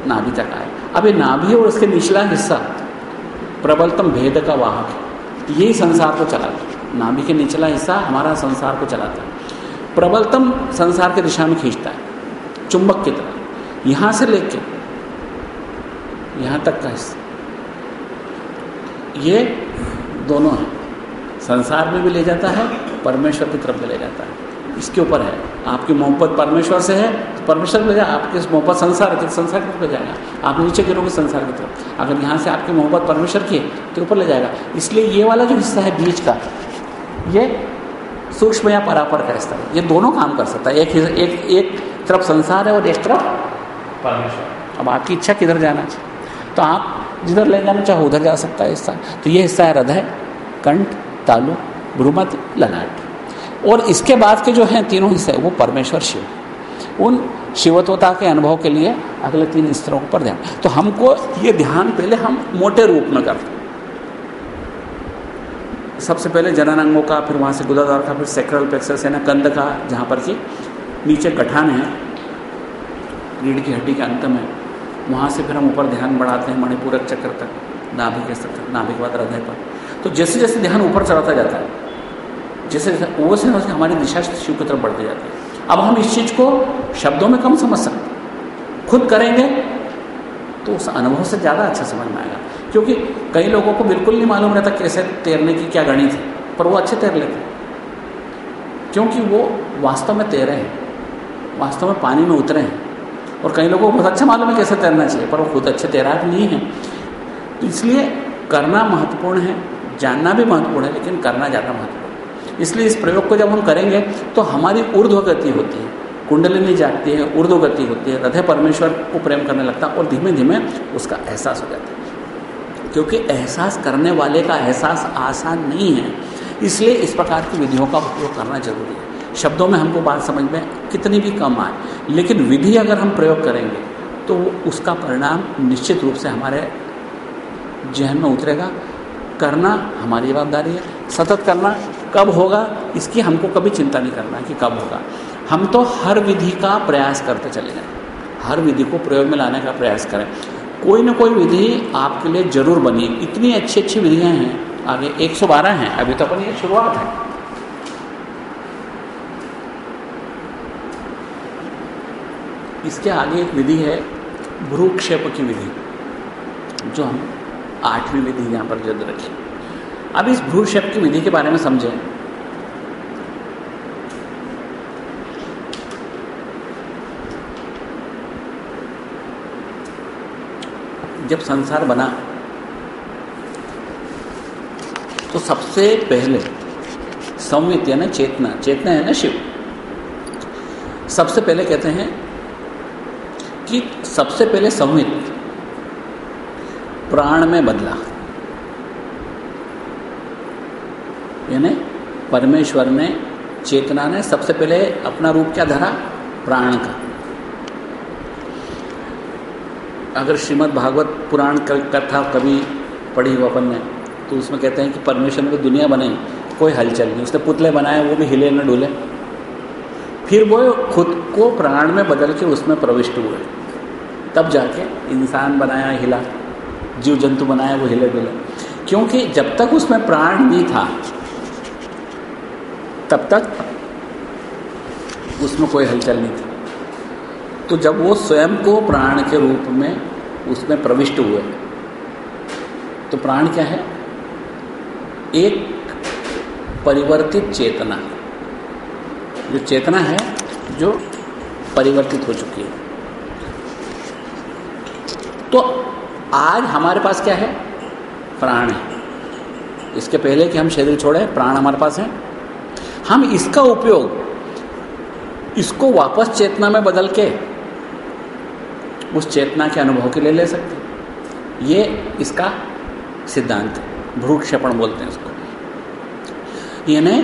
नाभि तक आए। अब ये नाभि और उसके निचला हिस्सा प्रबलतम भेद का वाहक है। यही संसार को चलाता है। नाभि के निचला हिस्सा हमारा संसार को चलाता है। प्रबलतम संसार की दिशा में खींचता है, चुंबक की तरह। यहाँ से लेके, यहाँ तक का हिस्सा। ये दोनों हैं। संसार में भी ले जाता है, परमेश्वर की तरफ़ भी ले जाता है। इसके ऊपर है। आपकी मोहब्बत परमेश्वर से है तो परमेश्वर ले जाए आपकी मोहब्बत संसार की संसार की तरफ़ ले जाएगा। आप नीचे गिरोगे संसार की तरफ़। अगर यहाँ से आपकी मोहब्बत परमेश्वर की है तो ऊपर ले जाएगा। इसलिए ये वाला जो हिस्सा है बीच का ये सूक्ष्म या परापर का हिस्सा है। ये दोनों काम कर सकता है। एक एक एक तरफ़ संसार है और एक तरफ़ परमेश्वर। अब आपकी इच्छा किधर जाना चाहिए? तो आप जिधर ले जाना चाहो उधर जा सकता है हिस्सा। तो ये हिस्सा है हृदय कंठ तालु भ्रूमत ललाट। और इसके बाद के जो हैं तीनों हिस्से वो परमेश्वर शिव उन शिवत्वता के अनुभव के लिए अगले तीन स्तरों पर ध्यान। तो हमको ये ध्यान पहले हम मोटे रूप में करते सबसे पहले जनन अंगों का, फिर वहाँ से गुदादार का, फिर सेक्रल प्लेक्सस है ना कंद का, जहाँ पर कि नीचे गठान है। रीढ़ की हड्डी के अंत में। वहाँ से फिर हम ऊपर ध्यान बढ़ाते हैं, मणिपूरक चक्र तक नाभि के नाभि के बाद हृदय पर। तो जैसे जैसे ध्यान ऊपर चढ़ाता जाता है जैसे वो से हमारी दिशा शिव की तरफ़ बढ़ती जाती है। अब हम इस चीज़ को शब्दों में कम समझ सकते खुद करेंगे तो उस अनुभव से ज़्यादा अच्छा समझ में आएगा। क्योंकि कई लोगों को बिल्कुल नहीं मालूम रहता कैसे तैरने की क्या गणित है, पर वो अच्छे तैर लेते क्योंकि वो वास्तव में तैरे हैं, वास्तव में पानी में उतरे हैं। और कई लोगों को बहुत अच्छा मालूम है कैसे तैरना चाहिए, पर वो खुद अच्छे तैराक नहीं है। तो इसलिए करना महत्वपूर्ण है, जानना भी महत्वपूर्ण है, लेकिन करना ज़्यादा महत्वपूर्ण इसलिए इस प्रयोग को जब हम करेंगे तो हमारी ऊर्ध्व गति होती है। कुंडलिनी जागती है ऊर्ध्व गति होती है, हृदय परमेश्वर को प्रेम करने लगता है और धीमे धीमे उसका एहसास हो जाता है। क्योंकि एहसास करने वाले का एहसास आसान नहीं है, इसलिए इस प्रकार की विधियों का उपयोग करना ज़रूरी है। शब्दों में हमको बात समझ में कितनी भी कम आए, लेकिन विधि अगर हम प्रयोग करेंगे तो उसका परिणाम निश्चित रूप से हमारे जहन में उतरेगा। करना हमारी जवाबदारी है, सतत करना कब होगा, इसकी हमको कभी चिंता नहीं करना कि कब होगा। हम तो हर विधि का प्रयास करते चले जाएँ। हर विधि को प्रयोग में लाने का प्रयास करें। कोई ना कोई विधि आपके लिए ज़रूर बनी। इतनी अच्छी अच्छी विधियाँ हैं। आगे 112 हैं। अभी तो अपनी शुरुआत है। इसके आगे एक विधि है, भ्रूक्षेप की विधि, जो हम आठवीं विधि यहाँ पर जद रखी। अब इस भ्रूक्षेप की विधि के बारे में समझें। जब संसार बना तो सबसे पहले संवित यानी चेतना चेतना है ना शिव। सबसे पहले कहते हैं कि सबसे पहले संवित प्राण में बदला। यानी परमेश्वर ने चेतना ने सबसे पहले अपना रूप क्या धरा? प्राण का। अगर श्रीमद् भागवत पुराण कथा कभी पढ़ी हो अपन ने तो उसमें कहते हैं कि परमेश्वर ने दुनिया बनाई, कोई हलचल नहीं। उसने पुतले बनाए, वो भी हिले न डुले। फिर वो खुद को प्राण में बदल के उसमें प्रविष्ट हुए। तब जाके इंसान बनाया हिला। जीव जंतु बनाया, वो हिले डुले। क्योंकि जब तक उसमें प्राण नहीं था तब तक उसमें कोई हलचल नहीं थी। तो जब वो स्वयं को प्राण के रूप में उसमें प्रविष्ट हुए तो प्राण क्या है? एक परिवर्तित चेतना। जो चेतना है, जो परिवर्तित हो चुकी है। तो आज हमारे पास क्या है? प्राण है। इसके पहले कि हम शरीर छोड़े, प्राण हमारे पास है। हम इसका उपयोग इसको वापस चेतना में बदल के उस चेतना के अनुभव के लिए ले सकते ये इसका सिद्धांत भ्रूक्षेपण बोलते हैं इसको। यानी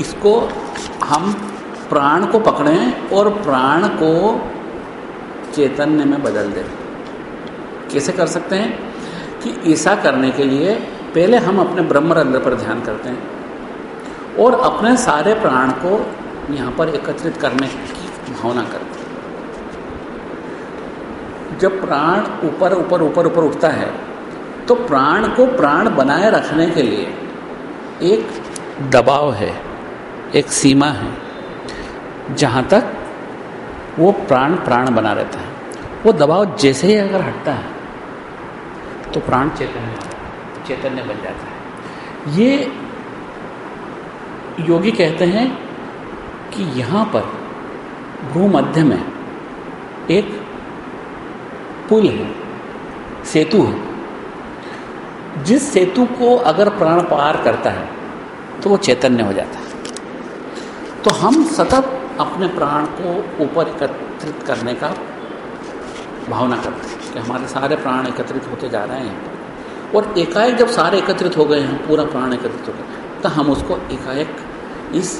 इसको हम प्राण को पकड़ें और प्राण को चैतन्य में बदल दें। कैसे कर सकते हैं कि ऐसा करने के लिए पहले हम अपने ब्रह्मरंध्र पर ध्यान करते हैं। और अपने सारे प्राण को यहाँ पर एकत्रित करने की भावना करते हैं। जब प्राण ऊपर ऊपर ऊपर ऊपर उठता है तो प्राण को प्राण बनाए रखने के लिए एक दबाव है, एक सीमा है, जहाँ तक वो प्राण प्राण बना रहता है। वो दबाव जैसे ही अगर हटता है तो प्राण चैतन्य चैतन्य बन जाता है। ये योगी कहते हैं कि यहाँ पर भूमध्य में एक पुल है, सेतु है। जिस सेतु को अगर प्राण पार करता है तो वो चैतन्य हो जाता है। तो हम सतत अपने प्राण को ऊपर एकत्रित करने का भावना करते हैं कि हमारे सारे प्राण एकत्रित होते जा रहे हैं। और एकाएक जब सारे एकत्रित हो गए हैं, पूरा प्राण एकत्रित हो गया तो हम उसको एकाएक इस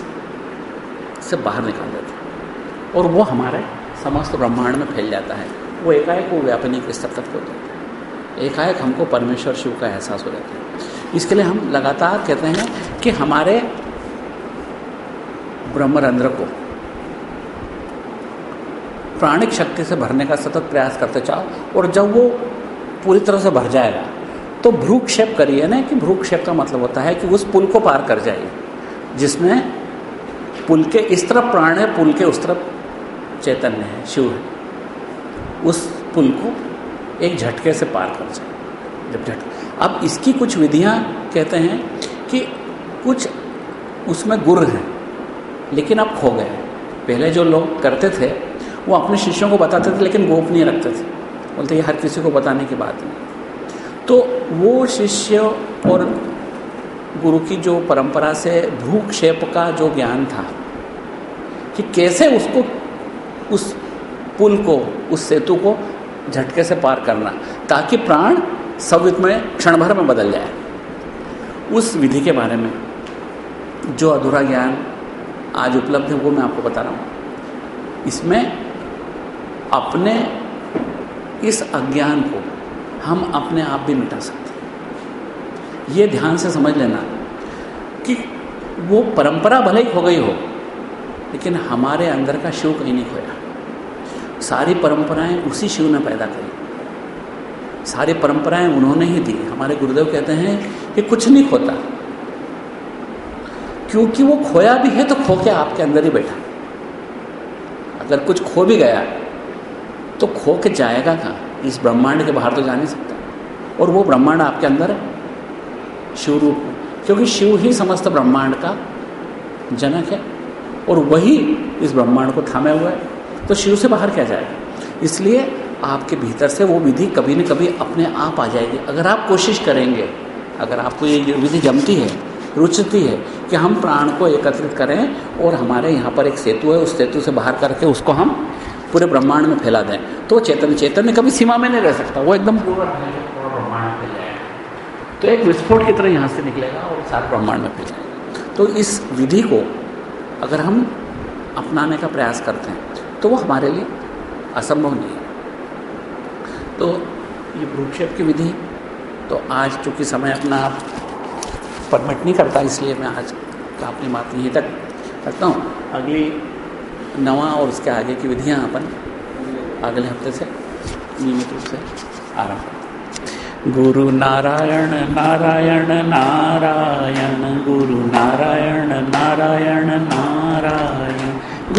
से बाहर निकाल देते हैं। और वो हमारे समस्त ब्रह्मांड में फैल जाता है। वो एकाएक वो व्यापनिक स्तर तक हो जाता है। एकाएक हमको परमेश्वर शिव का एहसास हो जाता है। इसके लिए हम लगातार कहते हैं कि हमारे ब्रह्मरंध्र को प्राणिक शक्ति से भरने का सतत प्रयास करते चाहो और जब वो पूरी तरह से भर जाएगा तो भ्रूक्षेप करिए ना कि भ्रूक्षेप का मतलब होता है कि उस पुल को पार कर जाइए। जिसमें पुल के इस तरफ़ प्राण है, पुल के उस तरफ़ चैतन्य है, शिव है। उस पुल को एक झटके से पार कर जाए। जब झटके अब इसकी कुछ विधियाँ कहते हैं कि कुछ उसमें गुर हैं, लेकिन अब खो गए। पहले जो लोग करते थे, वो अपने शिष्यों को बताते थे, लेकिन गोपनीय रखते थे। बोलते, ये हर किसी को बताने की बात नहीं। तो वो शिष्य और गुरु की जो परंपरा से भूक्षेप का जो ज्ञान था, कि कैसे उसको, उस पुल को, उस सेतु को झटके से पार करना, ताकि प्राण सवित में क्षण भर में बदल जाए। उस विधि के बारे में जो अधूरा ज्ञान आज उपलब्ध है, वो मैं आपको बता रहा हूँ। इसमें अपने इस अज्ञान को हम अपने आप भी मिटा सकते हैं। ये ध्यान से समझ लेना कि वो परंपरा भले ही हो गई हो, लेकिन हमारे अंदर का शिव कहीं नहीं खोया। सारी परंपराएँ उसी शिव ने पैदा करी। सारी परंपराएँ उन्होंने ही दी। हमारे गुरुदेव कहते हैं कि कुछ नहीं खोता। क्योंकि वो खोया भी है तो खो के आपके अंदर ही बैठा। अगर कुछ खो भी गया तो खो के जाएगा कहाँ? इस ब्रह्मांड के बाहर तो जा नहीं सकता। और वो ब्रह्मांड आपके अंदर है। शिव रूप में। क्योंकि शिव ही समस्त ब्रह्मांड का जनक है और वही इस ब्रह्मांड को थामे हुआ है। तो शिव से बाहर क्या जाएगा? इसलिए आपके भीतर से वो विधि कभी न कभी अपने आप आ जाएगी। अगर आप कोशिश करेंगे, अगर आपको ये विधि जमती है, रुचती है कि हम प्राण को एकत्रित करें और हमारे यहाँ पर एक सेतु है, उस सेतु से बाहर करके उसको हम पूरे ब्रह्मांड में फैला दें तो चेतन चैतन्य कभी सीमा में नहीं रह सकता। वो एकदम पूरा ब्रह्मांड फैल तो एक विस्फोट की तरह यहाँ से निकलेगा और सारे ब्रह्मांड में फैल तो इस विधि को अगर हम अपनाने का प्रयास करते हैं तो वो हमारे लिए असंभव नहीं है। तो ये भ्रूक्षेप की विधि तो आज चूँकि समय अपना आप परमिट नहीं करता, इसलिए मैं आज का अपनी बात यहीं तक रखता हूँ। अगली नवा और उसके आगे की विधियाँ अपन अगले हफ़्ते से नियमित रूप से आरंभ गुरु नारायण नारायण नारायण। गुरु नारायण नारायण नारायण।